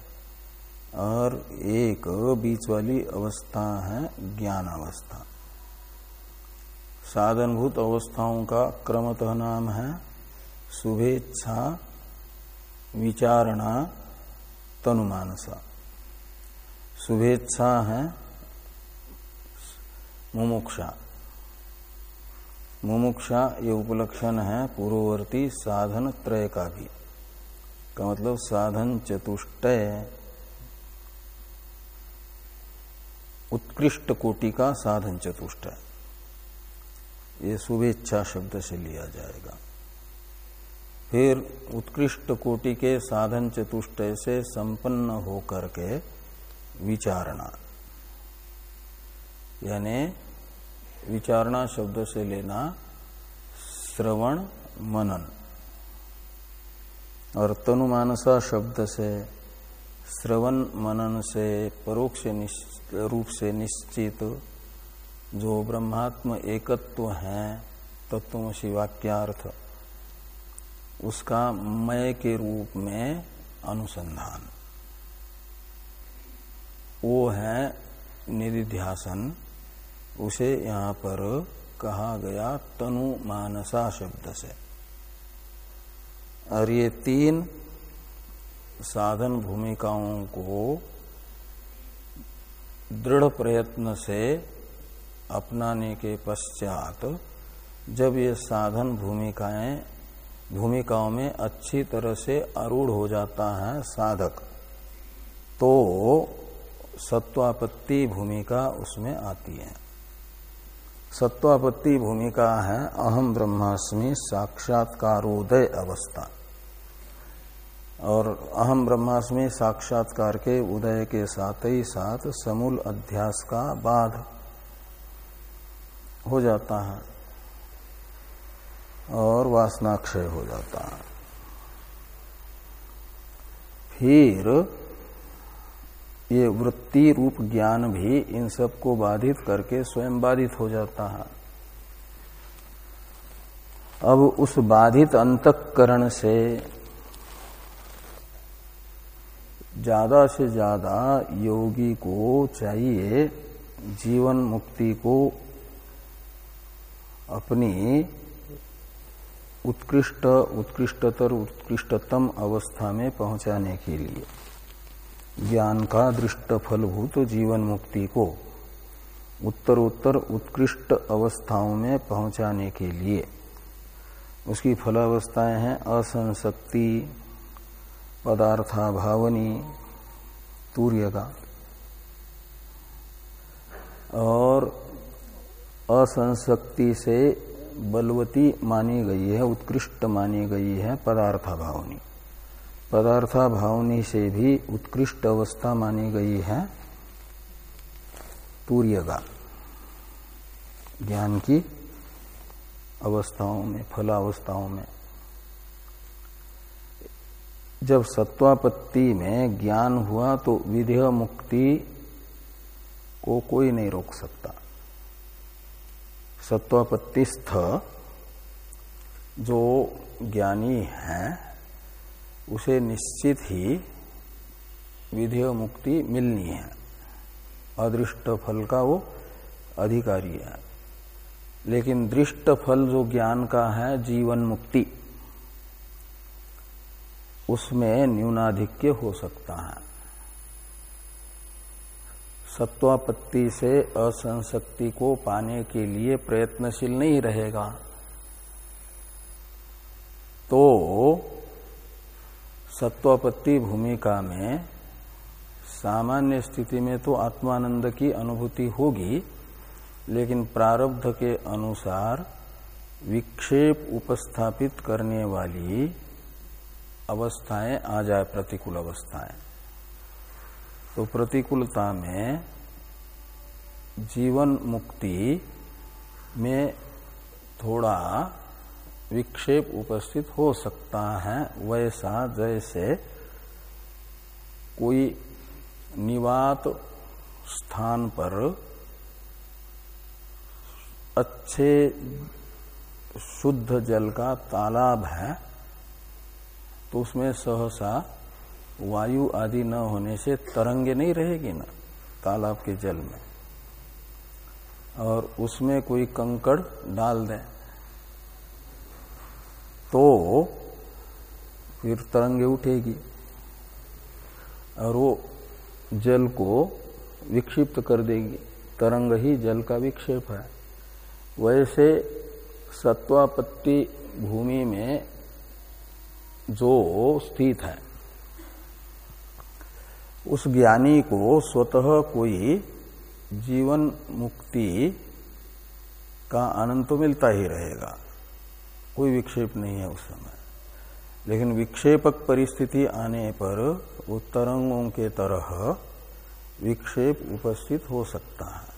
और एक बीच वाली अवस्था है ज्ञान अवस्था। साधनभूत अवस्थाओं का क्रमतः नाम है शुभेच्छा विचारणा तनुमानसा। शुभेच्छा है मुमुक्षा। मुमुक्षा ये उपलक्षण है पूर्ववर्ती साधन त्रय का भी। का मतलब साधन चतुष्टय। उत्कृष्ट कोटि का साधन चतुष्टय। ये शुभेच्छा शब्द से लिया जाएगा। फिर उत्कृष्ट कोटि के साधन चतुष्टय से संपन्न होकर के विचारणा। यानी विचारणा शब्द से लेना श्रवण मनन। और तनुमानसा शब्द से, श्रवण मनन से परोक्ष रूप से निश्चित जो ब्रह्मात्म एकत्व है तत्वशी वाक्यार्थ। उसका मय के रूप में अनुसंधान। वो है निधिध्यासन। उसे यहाँ पर कहा गया तनु मानसा शब्द से। और ये तीन साधन भूमिकाओं को दृढ़ प्रयत्न से अपनाने के पश्चात जब ये साधन भूमिकाएँ भूमिकाओं में अच्छी तरह से आरूढ़ हो जाता है साधक। तो सत्वापत्ति भूमिका उसमें आती है। सत्वापत्ति भूमिका है अहम ब्रह्मास्मि साक्षात्कारोदय अवस्था। और अहम ब्रह्मास्मि साक्षात्कार के उदय के साथ ही साथ समूल अध्यास का बाध हो जाता है। और वासनाक्षय हो जाता है। फिर ये वृत्ति रूप ज्ञान भी इन सबको बाधित करके स्वयं बाधित हो जाता है। अब उस बाधित अंतकरण से ज़्यादा से ज़्यादा योगी को चाहिए जीवन मुक्ति को अपनी उत्कृष्ट, उत्कृष्टतर, उत्कृष्टतम अवस्था में पहुँचाने के लिए। ज्ञान का दृष्ट फलभूत जीवन मुक्ति को उत्तरोत्तर उत्कृष्ट अवस्थाओं में पहुँचाने के लिए। उसकी फलावस्थाएँ हैं असंशक्ति पदार्था भावनी तूर्य का और असंशक्ति से बलवती मानी गई है, उत्कृष्ट मानी गई है पदार्था भावनी पदार्था भावनी से भी उत्कृष्ट अवस्था मानी गई है तूर्यगा। ज्ञान की अवस्थाओं में, फलावस्थाओं में। जब सत्वापत्ति में ज्ञान हुआ तो विधेय मुक्ति को कोई नहीं रोक सकता। सत्वापत्तिस्थ जो ज्ञानी है, उसे निश्चित ही विधेय मुक्ति मिलनी है। अदृष्ट फल का वो अधिकारी है। लेकिन दृष्ट फल जो ज्ञान का है, जीवन मुक्ति, उसमें न्यूनाधिक्य हो सकता है। सत्वापत्ति से असंशक्ति को पाने के लिए प्रयत्नशील नहीं रहेगा। तो सत्वापत्ति भूमिका में सामान्य स्थिति में तो आत्मानंद की अनुभूति होगी, लेकिन प्रारब्ध के अनुसार विक्षेप उपस्थापित करने वाली अवस्थाएँ आ जाए, प्रतिकूल अवस्थाएँ। तो प्रतिकूलता में जीवन मुक्ति में थोड़ा विक्षेप उपस्थित हो सकता है। वैसा जैसे कोई निवात स्थान पर अच्छे शुद्ध जल का तालाब है तो उसमें सहसा वायु आदि न होने से तरंगे नहीं रहेगी ना, तालाब के जल में। और उसमें कोई कंकड़ डाल दें तो फिर तरंगे उठेगी। और वो जल को विक्षिप्त कर देगी, तरंग ही जल का विक्षेप है। वैसे सत्वापत्ति भूमि में जो स्थित है उस ज्ञानी को स्वतः कोई जीवन मुक्ति का आनंद तो मिलता ही रहेगा। कोई विक्षेप नहीं है उस समय। लेकिन विक्षेपक परिस्थिति आने पर वो तरंगों के तरह विक्षेप उपस्थित हो सकता है।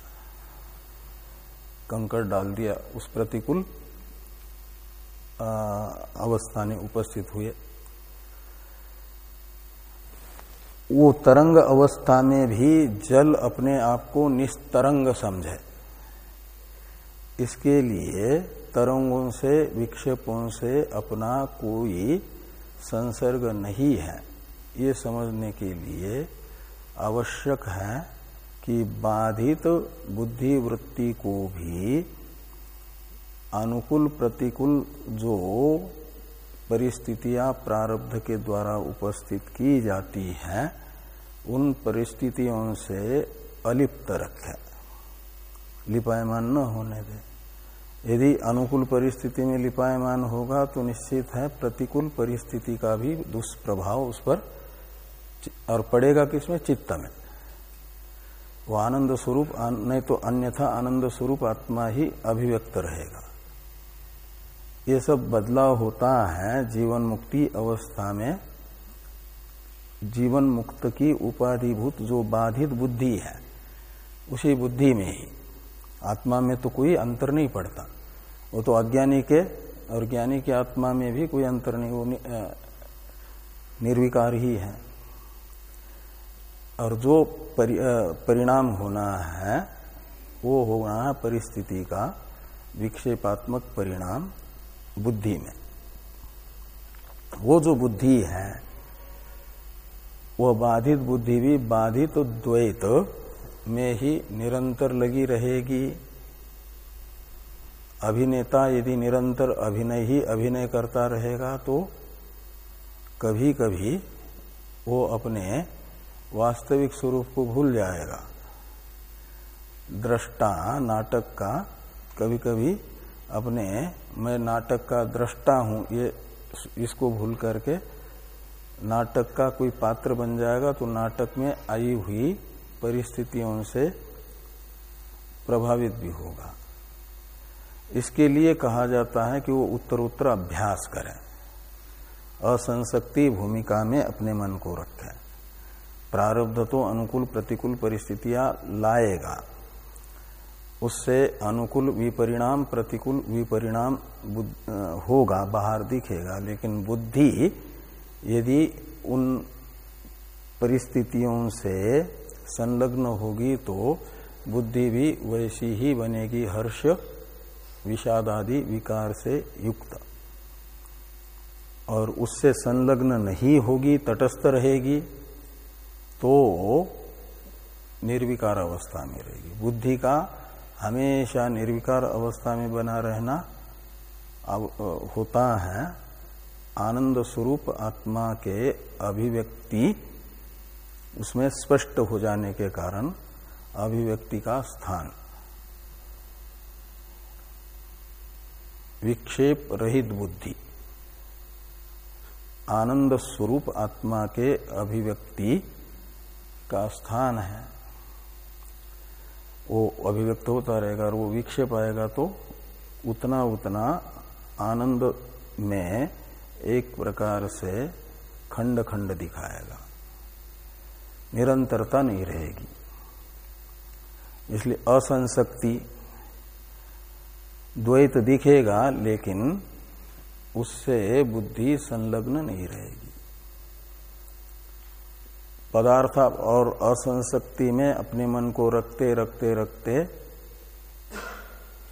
कंकड़ डाल दिया। उस प्रतिकूल अवस्था ने उपस्थित हुए। वो तरंग अवस्था में भी जल अपने आप को निस्तरंग समझे। इसके लिए तरंगों से, विक्षेपों से अपना कोई संसर्ग नहीं है। ये समझने के लिए आवश्यक है कि बाधित बुद्धि वृत्ति को भी अनुकूल प्रतिकूल जो परिस्थितियाँ प्रारब्ध के द्वारा उपस्थित की जाती हैं, उन परिस्थितियों से अलिप्त रखे। लिपायमान न होने दे। यदि अनुकूल परिस्थिति में लिपायमान होगा तो निश्चित है प्रतिकूल परिस्थिति का भी दुष्प्रभाव उस पर और पड़ेगा किसमें? चित्त में। वो आनंद स्वरूप नहीं तो अन्यथा आनंद स्वरूप आत्मा ही अभिव्यक्त रहेगा। ये सब बदलाव होता है जीवन मुक्ति अवस्था में। जीवन मुक्त की उपाधिभूत जो बाधित बुद्धि है उसी बुद्धि में ही। आत्मा में तो कोई अंतर नहीं पड़ता। वो तो अज्ञानी के और ज्ञानी के आत्मा में भी कोई अंतर नहीं वो निर्विकार ही है। और जो परि, परिणाम होना है वो होना है परिस्थिति का विक्षेपात्मक परिणाम। बुद्धि में। वो जो बुद्धि है वह बाधित बुद्धि भी बाधित द्वैत में ही निरंतर लगी रहेगी। अभिनेता यदि निरंतर अभिनय ही अभिनय करता रहेगा तो कभी कभी वो अपने वास्तविक स्वरूप को भूल जाएगा। दृष्टा, नाटक का कभी कभी अपने मैं नाटक का दृष्टा हूँ, ये इसको भूल करके नाटक का कोई पात्र बन जाएगा तो नाटक में आई हुई परिस्थितियों से प्रभावित भी होगा। इसके लिए कहा जाता है कि वो उत्तर उत्तर अभ्यास करें। असंशक्ति भूमिका में अपने मन को रखें। प्रारब्ध तो अनुकूल प्रतिकूल परिस्थितियाँ लाएगा। उससे अनुकूल विपरिणाम, प्रतिकूल विपरिणाम होगा, बाहर दिखेगा। लेकिन बुद्धि, यदि उन परिस्थितियों से संलग्न होगी तो बुद्धि भी वैसी ही बनेगी, हर्ष विषाद आदि विकार से युक्त। और उससे संलग्न नहीं होगी, तटस्थ रहेगी तो निर्विकार अवस्था में रहेगी। बुद्धि का हमेशा निर्विकार अवस्था में बना रहना होता है। आनंद स्वरूप आत्मा के अभिव्यक्ति उसमें स्पष्ट हो जाने के कारण अभिव्यक्ति का स्थान। विक्षेप रहित बुद्धि। आनंद स्वरूप आत्मा के अभिव्यक्ति का स्थान है। वो अभिव्यक्त होता रहेगा और वो विक्षेप आएगा तो उतना उतना आनंद में एक प्रकार से खंड खंड दिखाएगा। निरंतरता नहीं रहेगी। इसलिए असंशक्ति द्वैत दिखेगा, लेकिन उससे बुद्धि संलग्न नहीं रहेगी। पदार्थ और असंशक्ति में अपने मन को रखते रखते रखते,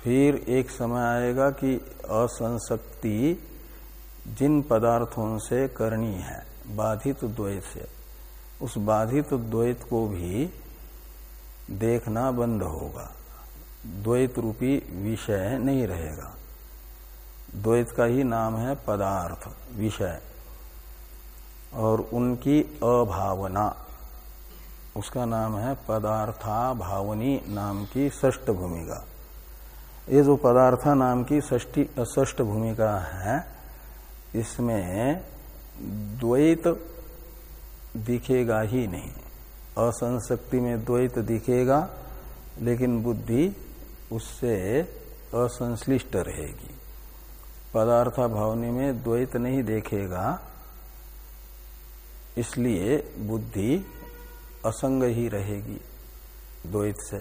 फिर एक समय आएगा कि असंशक्ति जिन पदार्थों से करनी है, बाधित द्वैत से, उस बाधित द्वैत को भी देखना बंद होगा। द्वैत रूपी विषय नहीं रहेगा। द्वैत का ही नाम है पदार्थ, विषय। और उनकी अभावना। उसका नाम है पदार्था भावनी नाम की ष्ट भूमिका। ये जो पदार्था नाम की ष्ट भूमिका है, इसमें द्वैत दिखेगा ही नहीं। असंशक्ति में द्वैत दिखेगा, लेकिन बुद्धि उससे असंश्लिष्ट रहेगी। पदार्थ भावनी में द्वैत नहीं देखेगा इसलिए बुद्धि असंग ही रहेगी द्वैत से।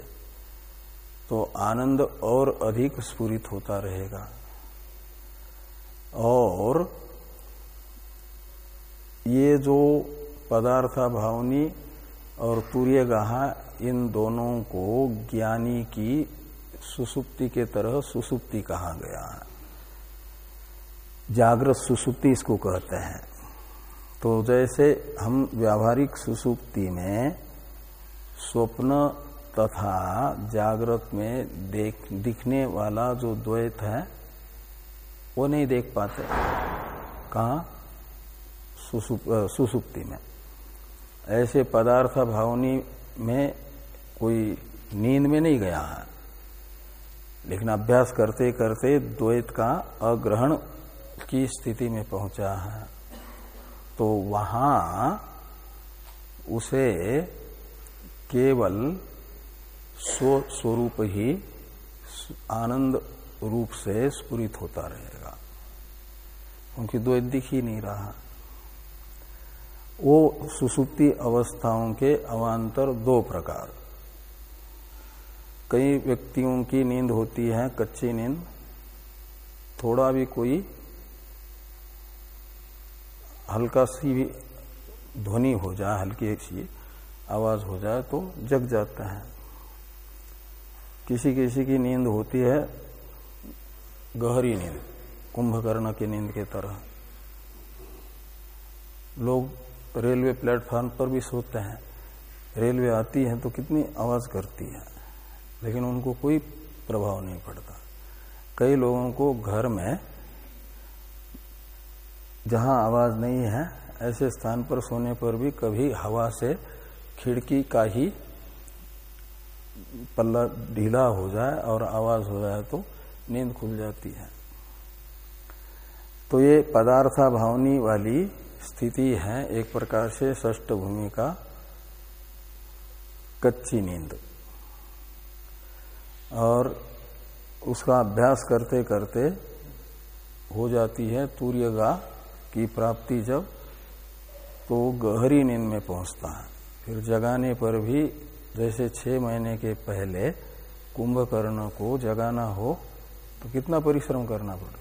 तो आनंद और अधिक स्फुरित होता रहेगा। और ये जो पदार्थ भावनी और तूर्य गाहा इन दोनों को ज्ञानी की सुसुप्ति के तरह सुसुप्ति कहा गया है। जागृत सुसुप्ति इसको कहते हैं। तो जैसे हम व्यावहारिक सुसुप्ति में स्वप्न तथा जागृत में देख दिखने वाला जो द्वैत है वो नहीं देख पाते। कहा? सुसुप, सुसुप्ति में। ऐसे पदार्थ भावनी में कोई नींद में नहीं गया है। लेकिन अभ्यास करते करते द्वैत का अग्रहण की स्थिति में पहुँचा है। तो वहाँ उसे केवल स्व स्वरूप ही आनंद रूप से स्पुरित होता रहेगा। क्योंकि द्वैत दिख ही नहीं रहा। वो सुसुप्ति अवस्थाओं के अवान्तर दो प्रकार। कई व्यक्तियों की नींद होती है, कच्ची नींद। थोड़ा भी कोई हल्का सी ध्वनि हो जाए, हल्की सी आवाज़ हो जाए तो जग जाता है। किसी किसी की नींद होती है गहरी नींद, कुंभकर्ण की नींद के तरह। लोग रेलवे प्लेटफॉर्म पर भी सोते हैं। रेलवे आती है तो कितनी आवाज़ करती है, लेकिन उनको कोई प्रभाव नहीं पड़ता। कई लोगों को घर में जहाँ आवाज़ नहीं है, ऐसे स्थान पर सोने पर भी कभी हवा से खिड़की का ही पल्ला ढीला हो जाए और आवाज़ हो जाए तो नींद खुल जाती है। तो ये पदार्था भावनी वाली स्थिति है एक प्रकार से ष्ट भूमि का कच्ची नींद। और उसका अभ्यास करते करते हो जाती है, तूर्यगा की प्राप्ति जब तो गहरी नींद में पहुँचता है। फिर जगाने पर भी जैसे छह महीने के पहले कुंभकर्ण को जगाना हो तो कितना परिश्रम करना पड़ा?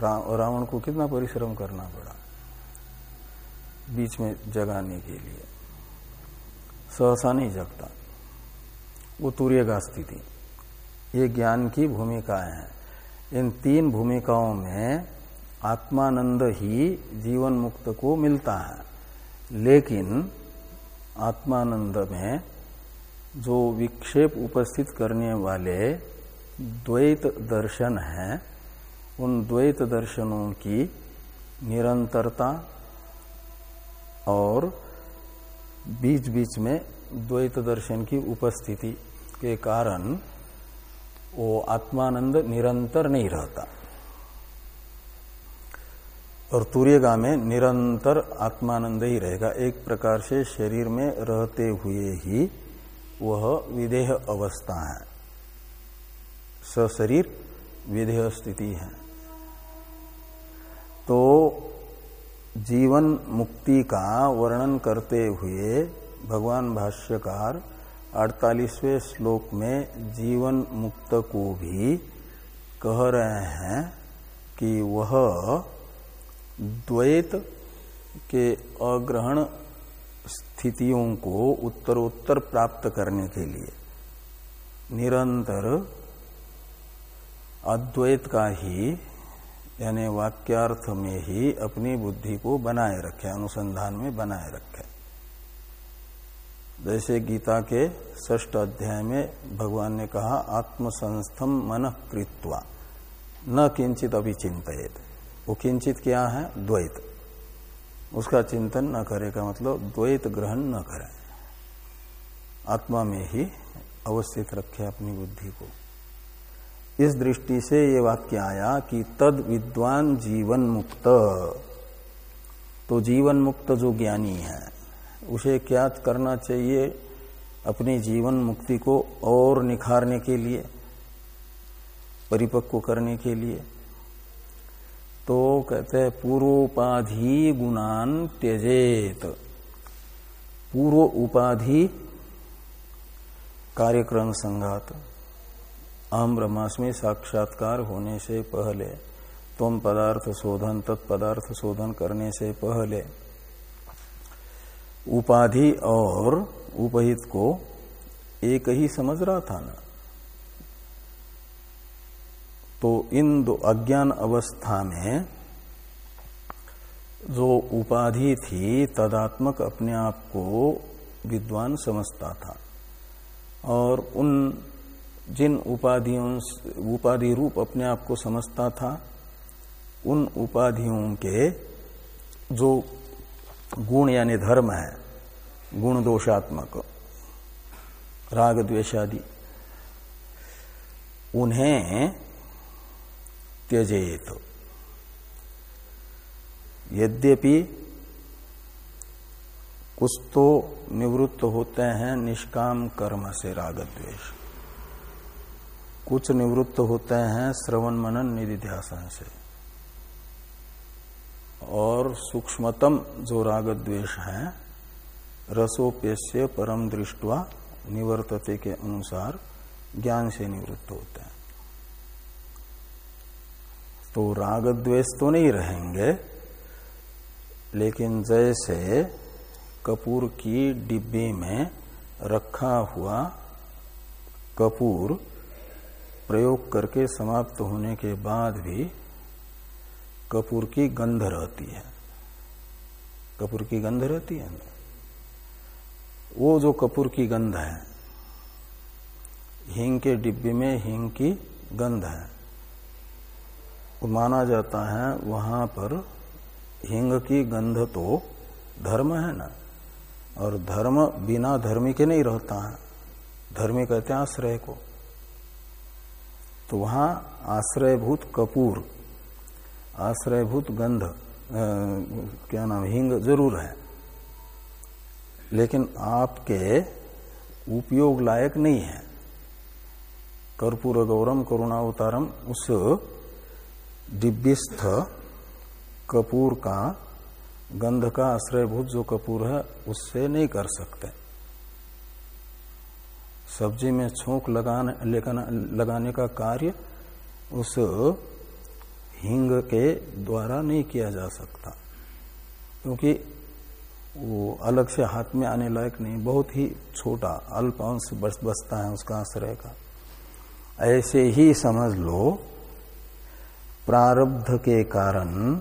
रा, रावण को कितना परिश्रम करना पड़ा? बीच में जगाने के लिए। सहसा नहीं जगता। वो तूर्यगा स्थिति ये ज्ञान की भूमिकाएँ हैं। इन तीन भूमिकाओं में आत्मानंद ही जीवन मुक्त को मिलता है। लेकिन आत्मानंद में जो विक्षेप उपस्थित करने वाले द्वैत दर्शन हैं, उन द्वैत दर्शनों की निरंतरता और बीच बीच में द्वैत दर्शन की उपस्थिति के कारण वो आत्मानंद निरंतर नहीं रहता। और तूर्यगा में निरंतर आत्मानंद ही रहेगा। एक प्रकार से शरीर में रहते हुए ही वह विदेह अवस्था है। सशरीर विदेह स्थिति है। तो जीवन मुक्ति का वर्णन करते हुए भगवान भाष्यकार अड़तालीसवें श्लोक में जीवन मुक्त को भी कह रहे हैं कि वह द्वैत के अग्रहण स्थितियों को उत्तरोत्तर प्राप्त करने के लिए निरंतर अद्वैत का ही, यानी वाक्यार्थ में ही अपनी बुद्धि को बनाए रखे, अनुसंधान में बनाए रखे। जैसे गीता के ष्ठ अध्याय में भगवान ने कहा, आत्मसंस्थम मन कृत्वा, न किंचित अभी चिंतित वो किंचित क्या है? द्वैत। उसका चिंतन न करे का मतलब द्वैत ग्रहण न करे। आत्मा में ही अवस्थित रखे अपनी बुद्धि को। इस दृष्टि से ये वाक्य आया कि तद विद्वान जीवन मुक्त। तो जीवन मुक्त जो ज्ञानी है, उसे क्या करना चाहिए अपनी जीवन मुक्ति को और निखारने के लिए, परिपक्व करने के लिए? तो कहते हैं, पूर्वोपाधि गुणान त्यजेत। पूर्व उपाधि कार्यक्रम संघात। अहम ब्रह्मास्मि साक्षात्कार होने से पहले तुम पदार्थ शोधन तत्पदार्थ शोधन करने से पहले, उपाधि और उपहित को एक ही समझ रहा था ना? तो इन दो अज्ञान अवस्था में जो उपाधि थी, तदात्मक अपने आप को विद्वान समझता था। और उन, जिन उपाधियों उपाधि रूप अपने आप को समझता था, उन उपाधियों के जो गुण यानी धर्म है, गुण दोषात्मक, राग द्वेषादि उन्हें त्यजेत। यद्यपि कुछ तो निवृत्त होते हैं, निष्काम कर्म से राग द्वेष कुछ निवृत्त होते हैं, श्रवण मनन निधिध्यासन से। और सूक्ष्मतम जो राग द्वेष है रसोप्यस्य परम दृष्टवा निवर्तते के अनुसार ज्ञान से निवृत्त होते हैं। तो राग द्वेष तो नहीं रहेंगे, लेकिन जैसे कपूर की डिब्बी में रखा हुआ कपूर प्रयोग करके समाप्त होने के बाद भी कपूर की गंध रहती है। कपूर की गंध रहती है? ना वो जो कपूर की गंध है, हींग के डिब्बे में हींग की गंध है। माना जाता है वहाँ पर हिंग की गंध तो धर्म है ना? और धर्म बिना धर्मी के नहीं रहता है। धर्मी कहते हैं आश्रय को। तो वहाँ आश्रयभूत कपूर आश्रयभूत गंध आ, क्या नाम हिंग ज़रूर है। लेकिन आपके उपयोग लायक नहीं है। कर्पूर गौरम करुणावतारम उस दिव्यस्थ कपूर का गंध का आश्रयभूत जो कपूर है, उससे नहीं कर सकते। सब्ज़ी में छोंक लगाने लगाने का कार्य उस हिंग के द्वारा नहीं किया जा सकता, क्योंकि वो अलग से हाथ में आने लायक नहीं, बहुत ही छोटा, अल्प अंश बस, बसता है उसका आश्रय का। ऐसे ही समझ लो प्रारब्ध के कारण,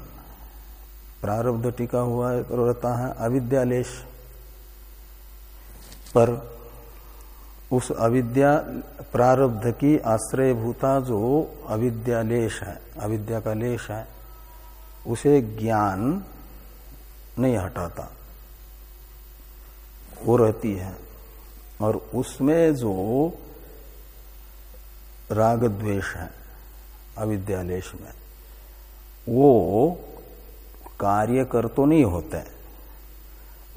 प्रारब्ध टिका हुआ रहता है अविद्यालेश। पर उस अविद्या, प्रारब्ध की आश्रयभूता जो अविद्यालेश है, अविद्या का लेश है, उसे ज्ञान नहीं हटाता। वो रहती है। और उसमें जो राग द्वेष है अविद्यालेश में। वो कार्य कर तो नहीं होते,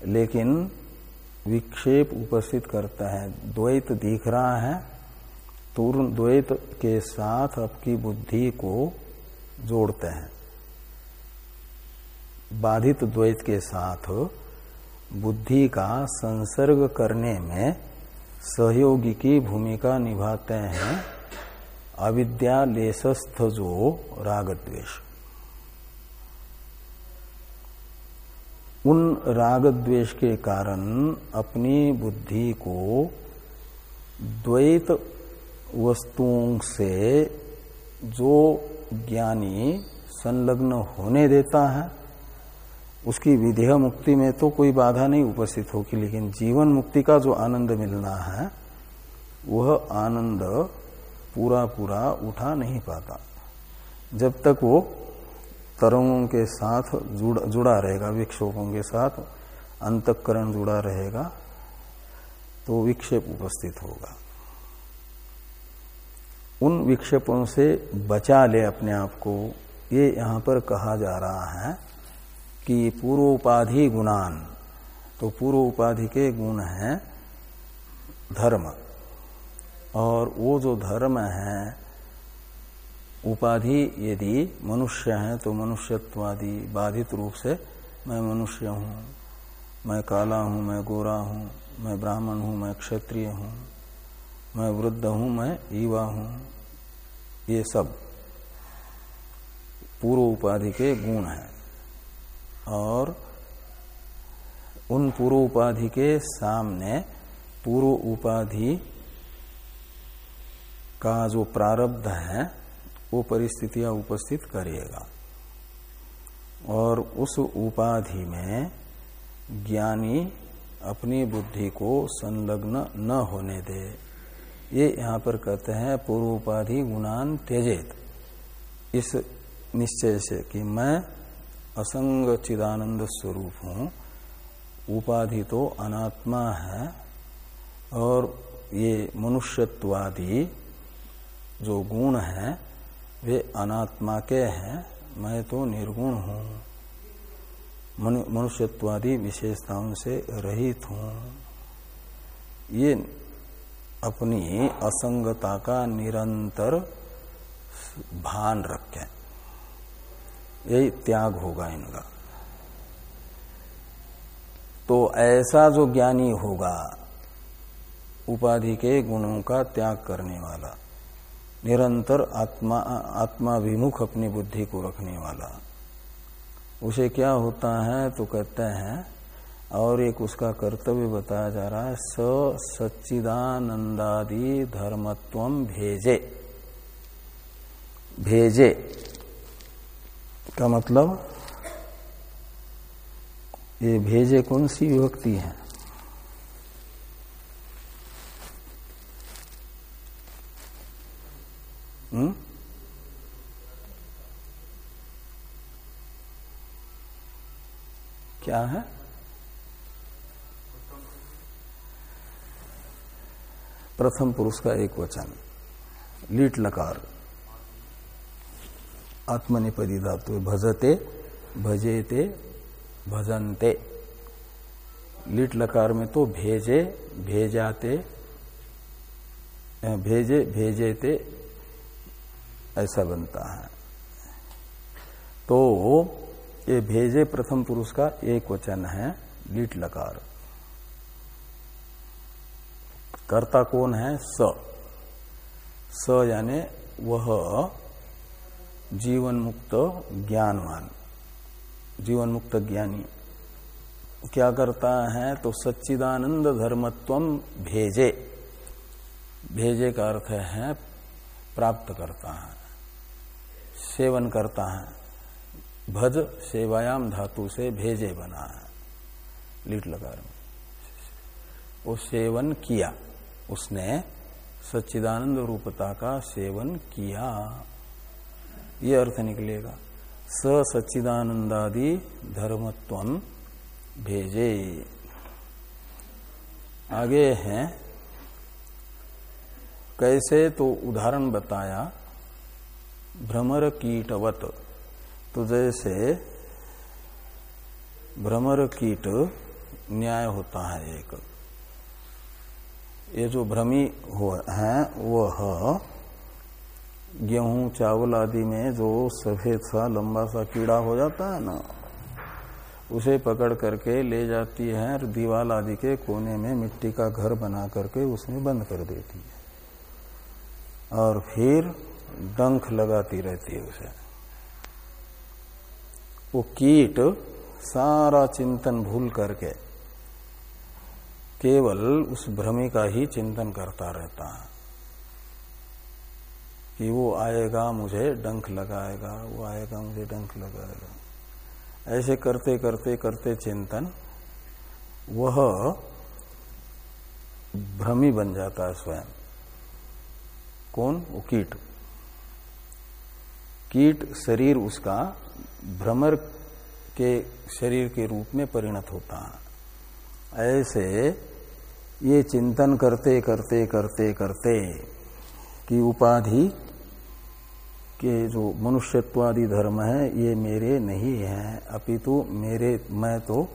लेकिन विक्षेप उपस्थित करता है। द्वैत दिख रहा है तो द्वैत के साथ आपकी बुद्धि को जोड़ते हैं। बाधित द्वैत के साथ बुद्धि का संसर्ग करने में सहयोगी की भूमिका निभाते हैं। अविद्या लेसस्थ जो राग द्वेष उन राग द्वेष के कारण अपनी बुद्धि को द्वैत वस्तुओं से जो ज्ञानी संलग्न होने देता है, उसकी विधेय मुक्ति में तो कोई बाधा नहीं उपस्थित होगी, लेकिन जीवन मुक्ति का जो आनंद मिलना है, वह आनंद पूरा पूरा उठा नहीं पाता। जब तक वो तरंगों के साथ जुड़ा, जुड़ा रहेगा विक्षोभों के साथ अंतकरण जुड़ा रहेगा तो विक्षेप उपस्थित होगा। उन विक्षेपों से बचा ले अपने आप को। ये यहाँ पर कहा जा रहा है कि पूर्व उपाधि गुणान तो पूर्व उपाधि के गुण है धर्म। और वो जो धर्म है, उपाधि यदि मनुष्य है तो मनुष्यत्वादि बाधित रूप से मैं मनुष्य हूँ। मैं काला हूँ, मैं गोरा हूँ, मैं ब्राह्मण हूँ, मैं क्षत्रिय हूँ, मैं वृद्ध हूँ, मैं युवा हूँ। ये सब पूर्व उपाधि के गुण हैं। और उन पूर्व उपाधि के सामने पूर्व उपाधि का जो प्रारब्ध है, वो परिस्थितियाँ उपस्थित करेगा। और उस उपाधि में ज्ञानी अपनी बुद्धि को संलग्न न होने दे। ये यहाँ पर कहते हैं पूर्व उपाधि गुणान तेजेत इस निश्चय से कि मैं असंग चिदानंद स्वरूप हूँ, उपाधि तो अनात्मा है, और ये मनुष्यत्वादि जो गुण है, वे अनात्मा के हैं, मैं तो निर्गुण हूँ। मनुष्यत्वादी विशेषताओं से रहित हूँ। ये अपनी असंगता का निरंतर भान रखें। यही त्याग होगा इनका। तो ऐसा जो ज्ञानी होगा, उपाधि के गुणों का त्याग करने वाला निरंतर आत्मा, आत्माभिमुख अपनी बुद्धि को रखने वाला। उसे क्या होता है तो कहते हैं, और एक उसका कर्तव्य बताया जा रहा है, स सच्चिदानंदादि धर्मत्व भेजे। भेजे का मतलब ये भेजे कौन सी विभक्ति है? हम्म क्या है? प्रथम पुरुष का एक वचन। लीट लकार आत्मनिपदी धातु भजते, भजेते, भजनते। लीट लकार में तो भेजे, भेजाते भेजे, भेजेते ऐसा बनता है। तो ये भेजे प्रथम पुरुष का एक वचन है, लीट लकार। कर्ता कौन है? स। स यानी वह जीवन मुक्त ज्ञानवान। जीवन मुक्त ज्ञानी। क्या करता है? तो सच्चिदानंद धर्मत्व भेजे। भेजे का अर्थ है, प्राप्त करता है। सेवन करता है। भज सेवायाम धातु से भेजे बना है। लीट लगा वो सेवन किया। उसने सच्चिदानंद रूपता का सेवन किया। ये अर्थ निकलेगा। स सच्चिदानंदादि धर्मत्व भेजे। आगे हैं। कैसे तो उदाहरण बताया। भ्रमर कीटवत। तो जैसे भ्रमर कीट न्याय होता है एक। ये जो भ्रमी हो वह गेहूँ, चावल आदि में जो सफ़ेद सा, लंबा सा कीड़ा हो जाता है ना, उसे पकड़ करके ले जाती है और दीवाल आदि के कोने में मिट्टी का घर बना करके उसमें बंद कर देती है। और फिर डंख लगाती रहती है उसे। वो कीट सारा चिंतन भूल करके केवल उस भ्रमी का ही चिंतन करता रहता है कि वो आएगा, मुझे डंख लगाएगा, वो आएगा, मुझे डंख लगाएगा। ऐसे करते करते करते चिंतन, वह भ्रमी बन जाता है स्वयं। कौन? वो कीट। कीट शरीर उसका भ्रमर के शरीर के रूप में परिणत होता है। ऐसे ये चिंतन करते करते करते करते कि उपाधि के जो मनुष्यत्वादि धर्म है, ये मेरे नहीं है। अपितु मेरे, मैं तो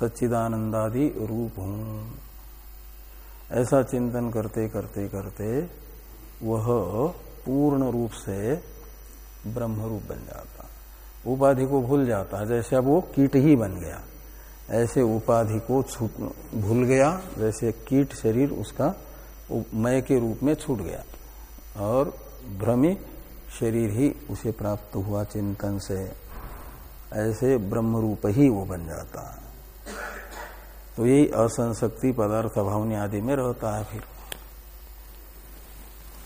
सच्चिदानंदादि रूप हूँ। ऐसा चिंतन करते करते करते वह पूर्ण रूप से ब्रह्म रूप बन जाता। उपाधि को भूल जाता है जैसे अब वो कीट ही बन गया। ऐसे उपाधि को छूट भूल गया, जैसे कीट शरीर उसका मय के रूप में छूट गया। और भ्रमी शरीर ही उसे प्राप्त हुआ चिंतन से। ऐसे ब्रह्म रूप ही वो बन जाता। है तो यही असंशक्ति पदार्थ भावनी आदि में रहता है फिर।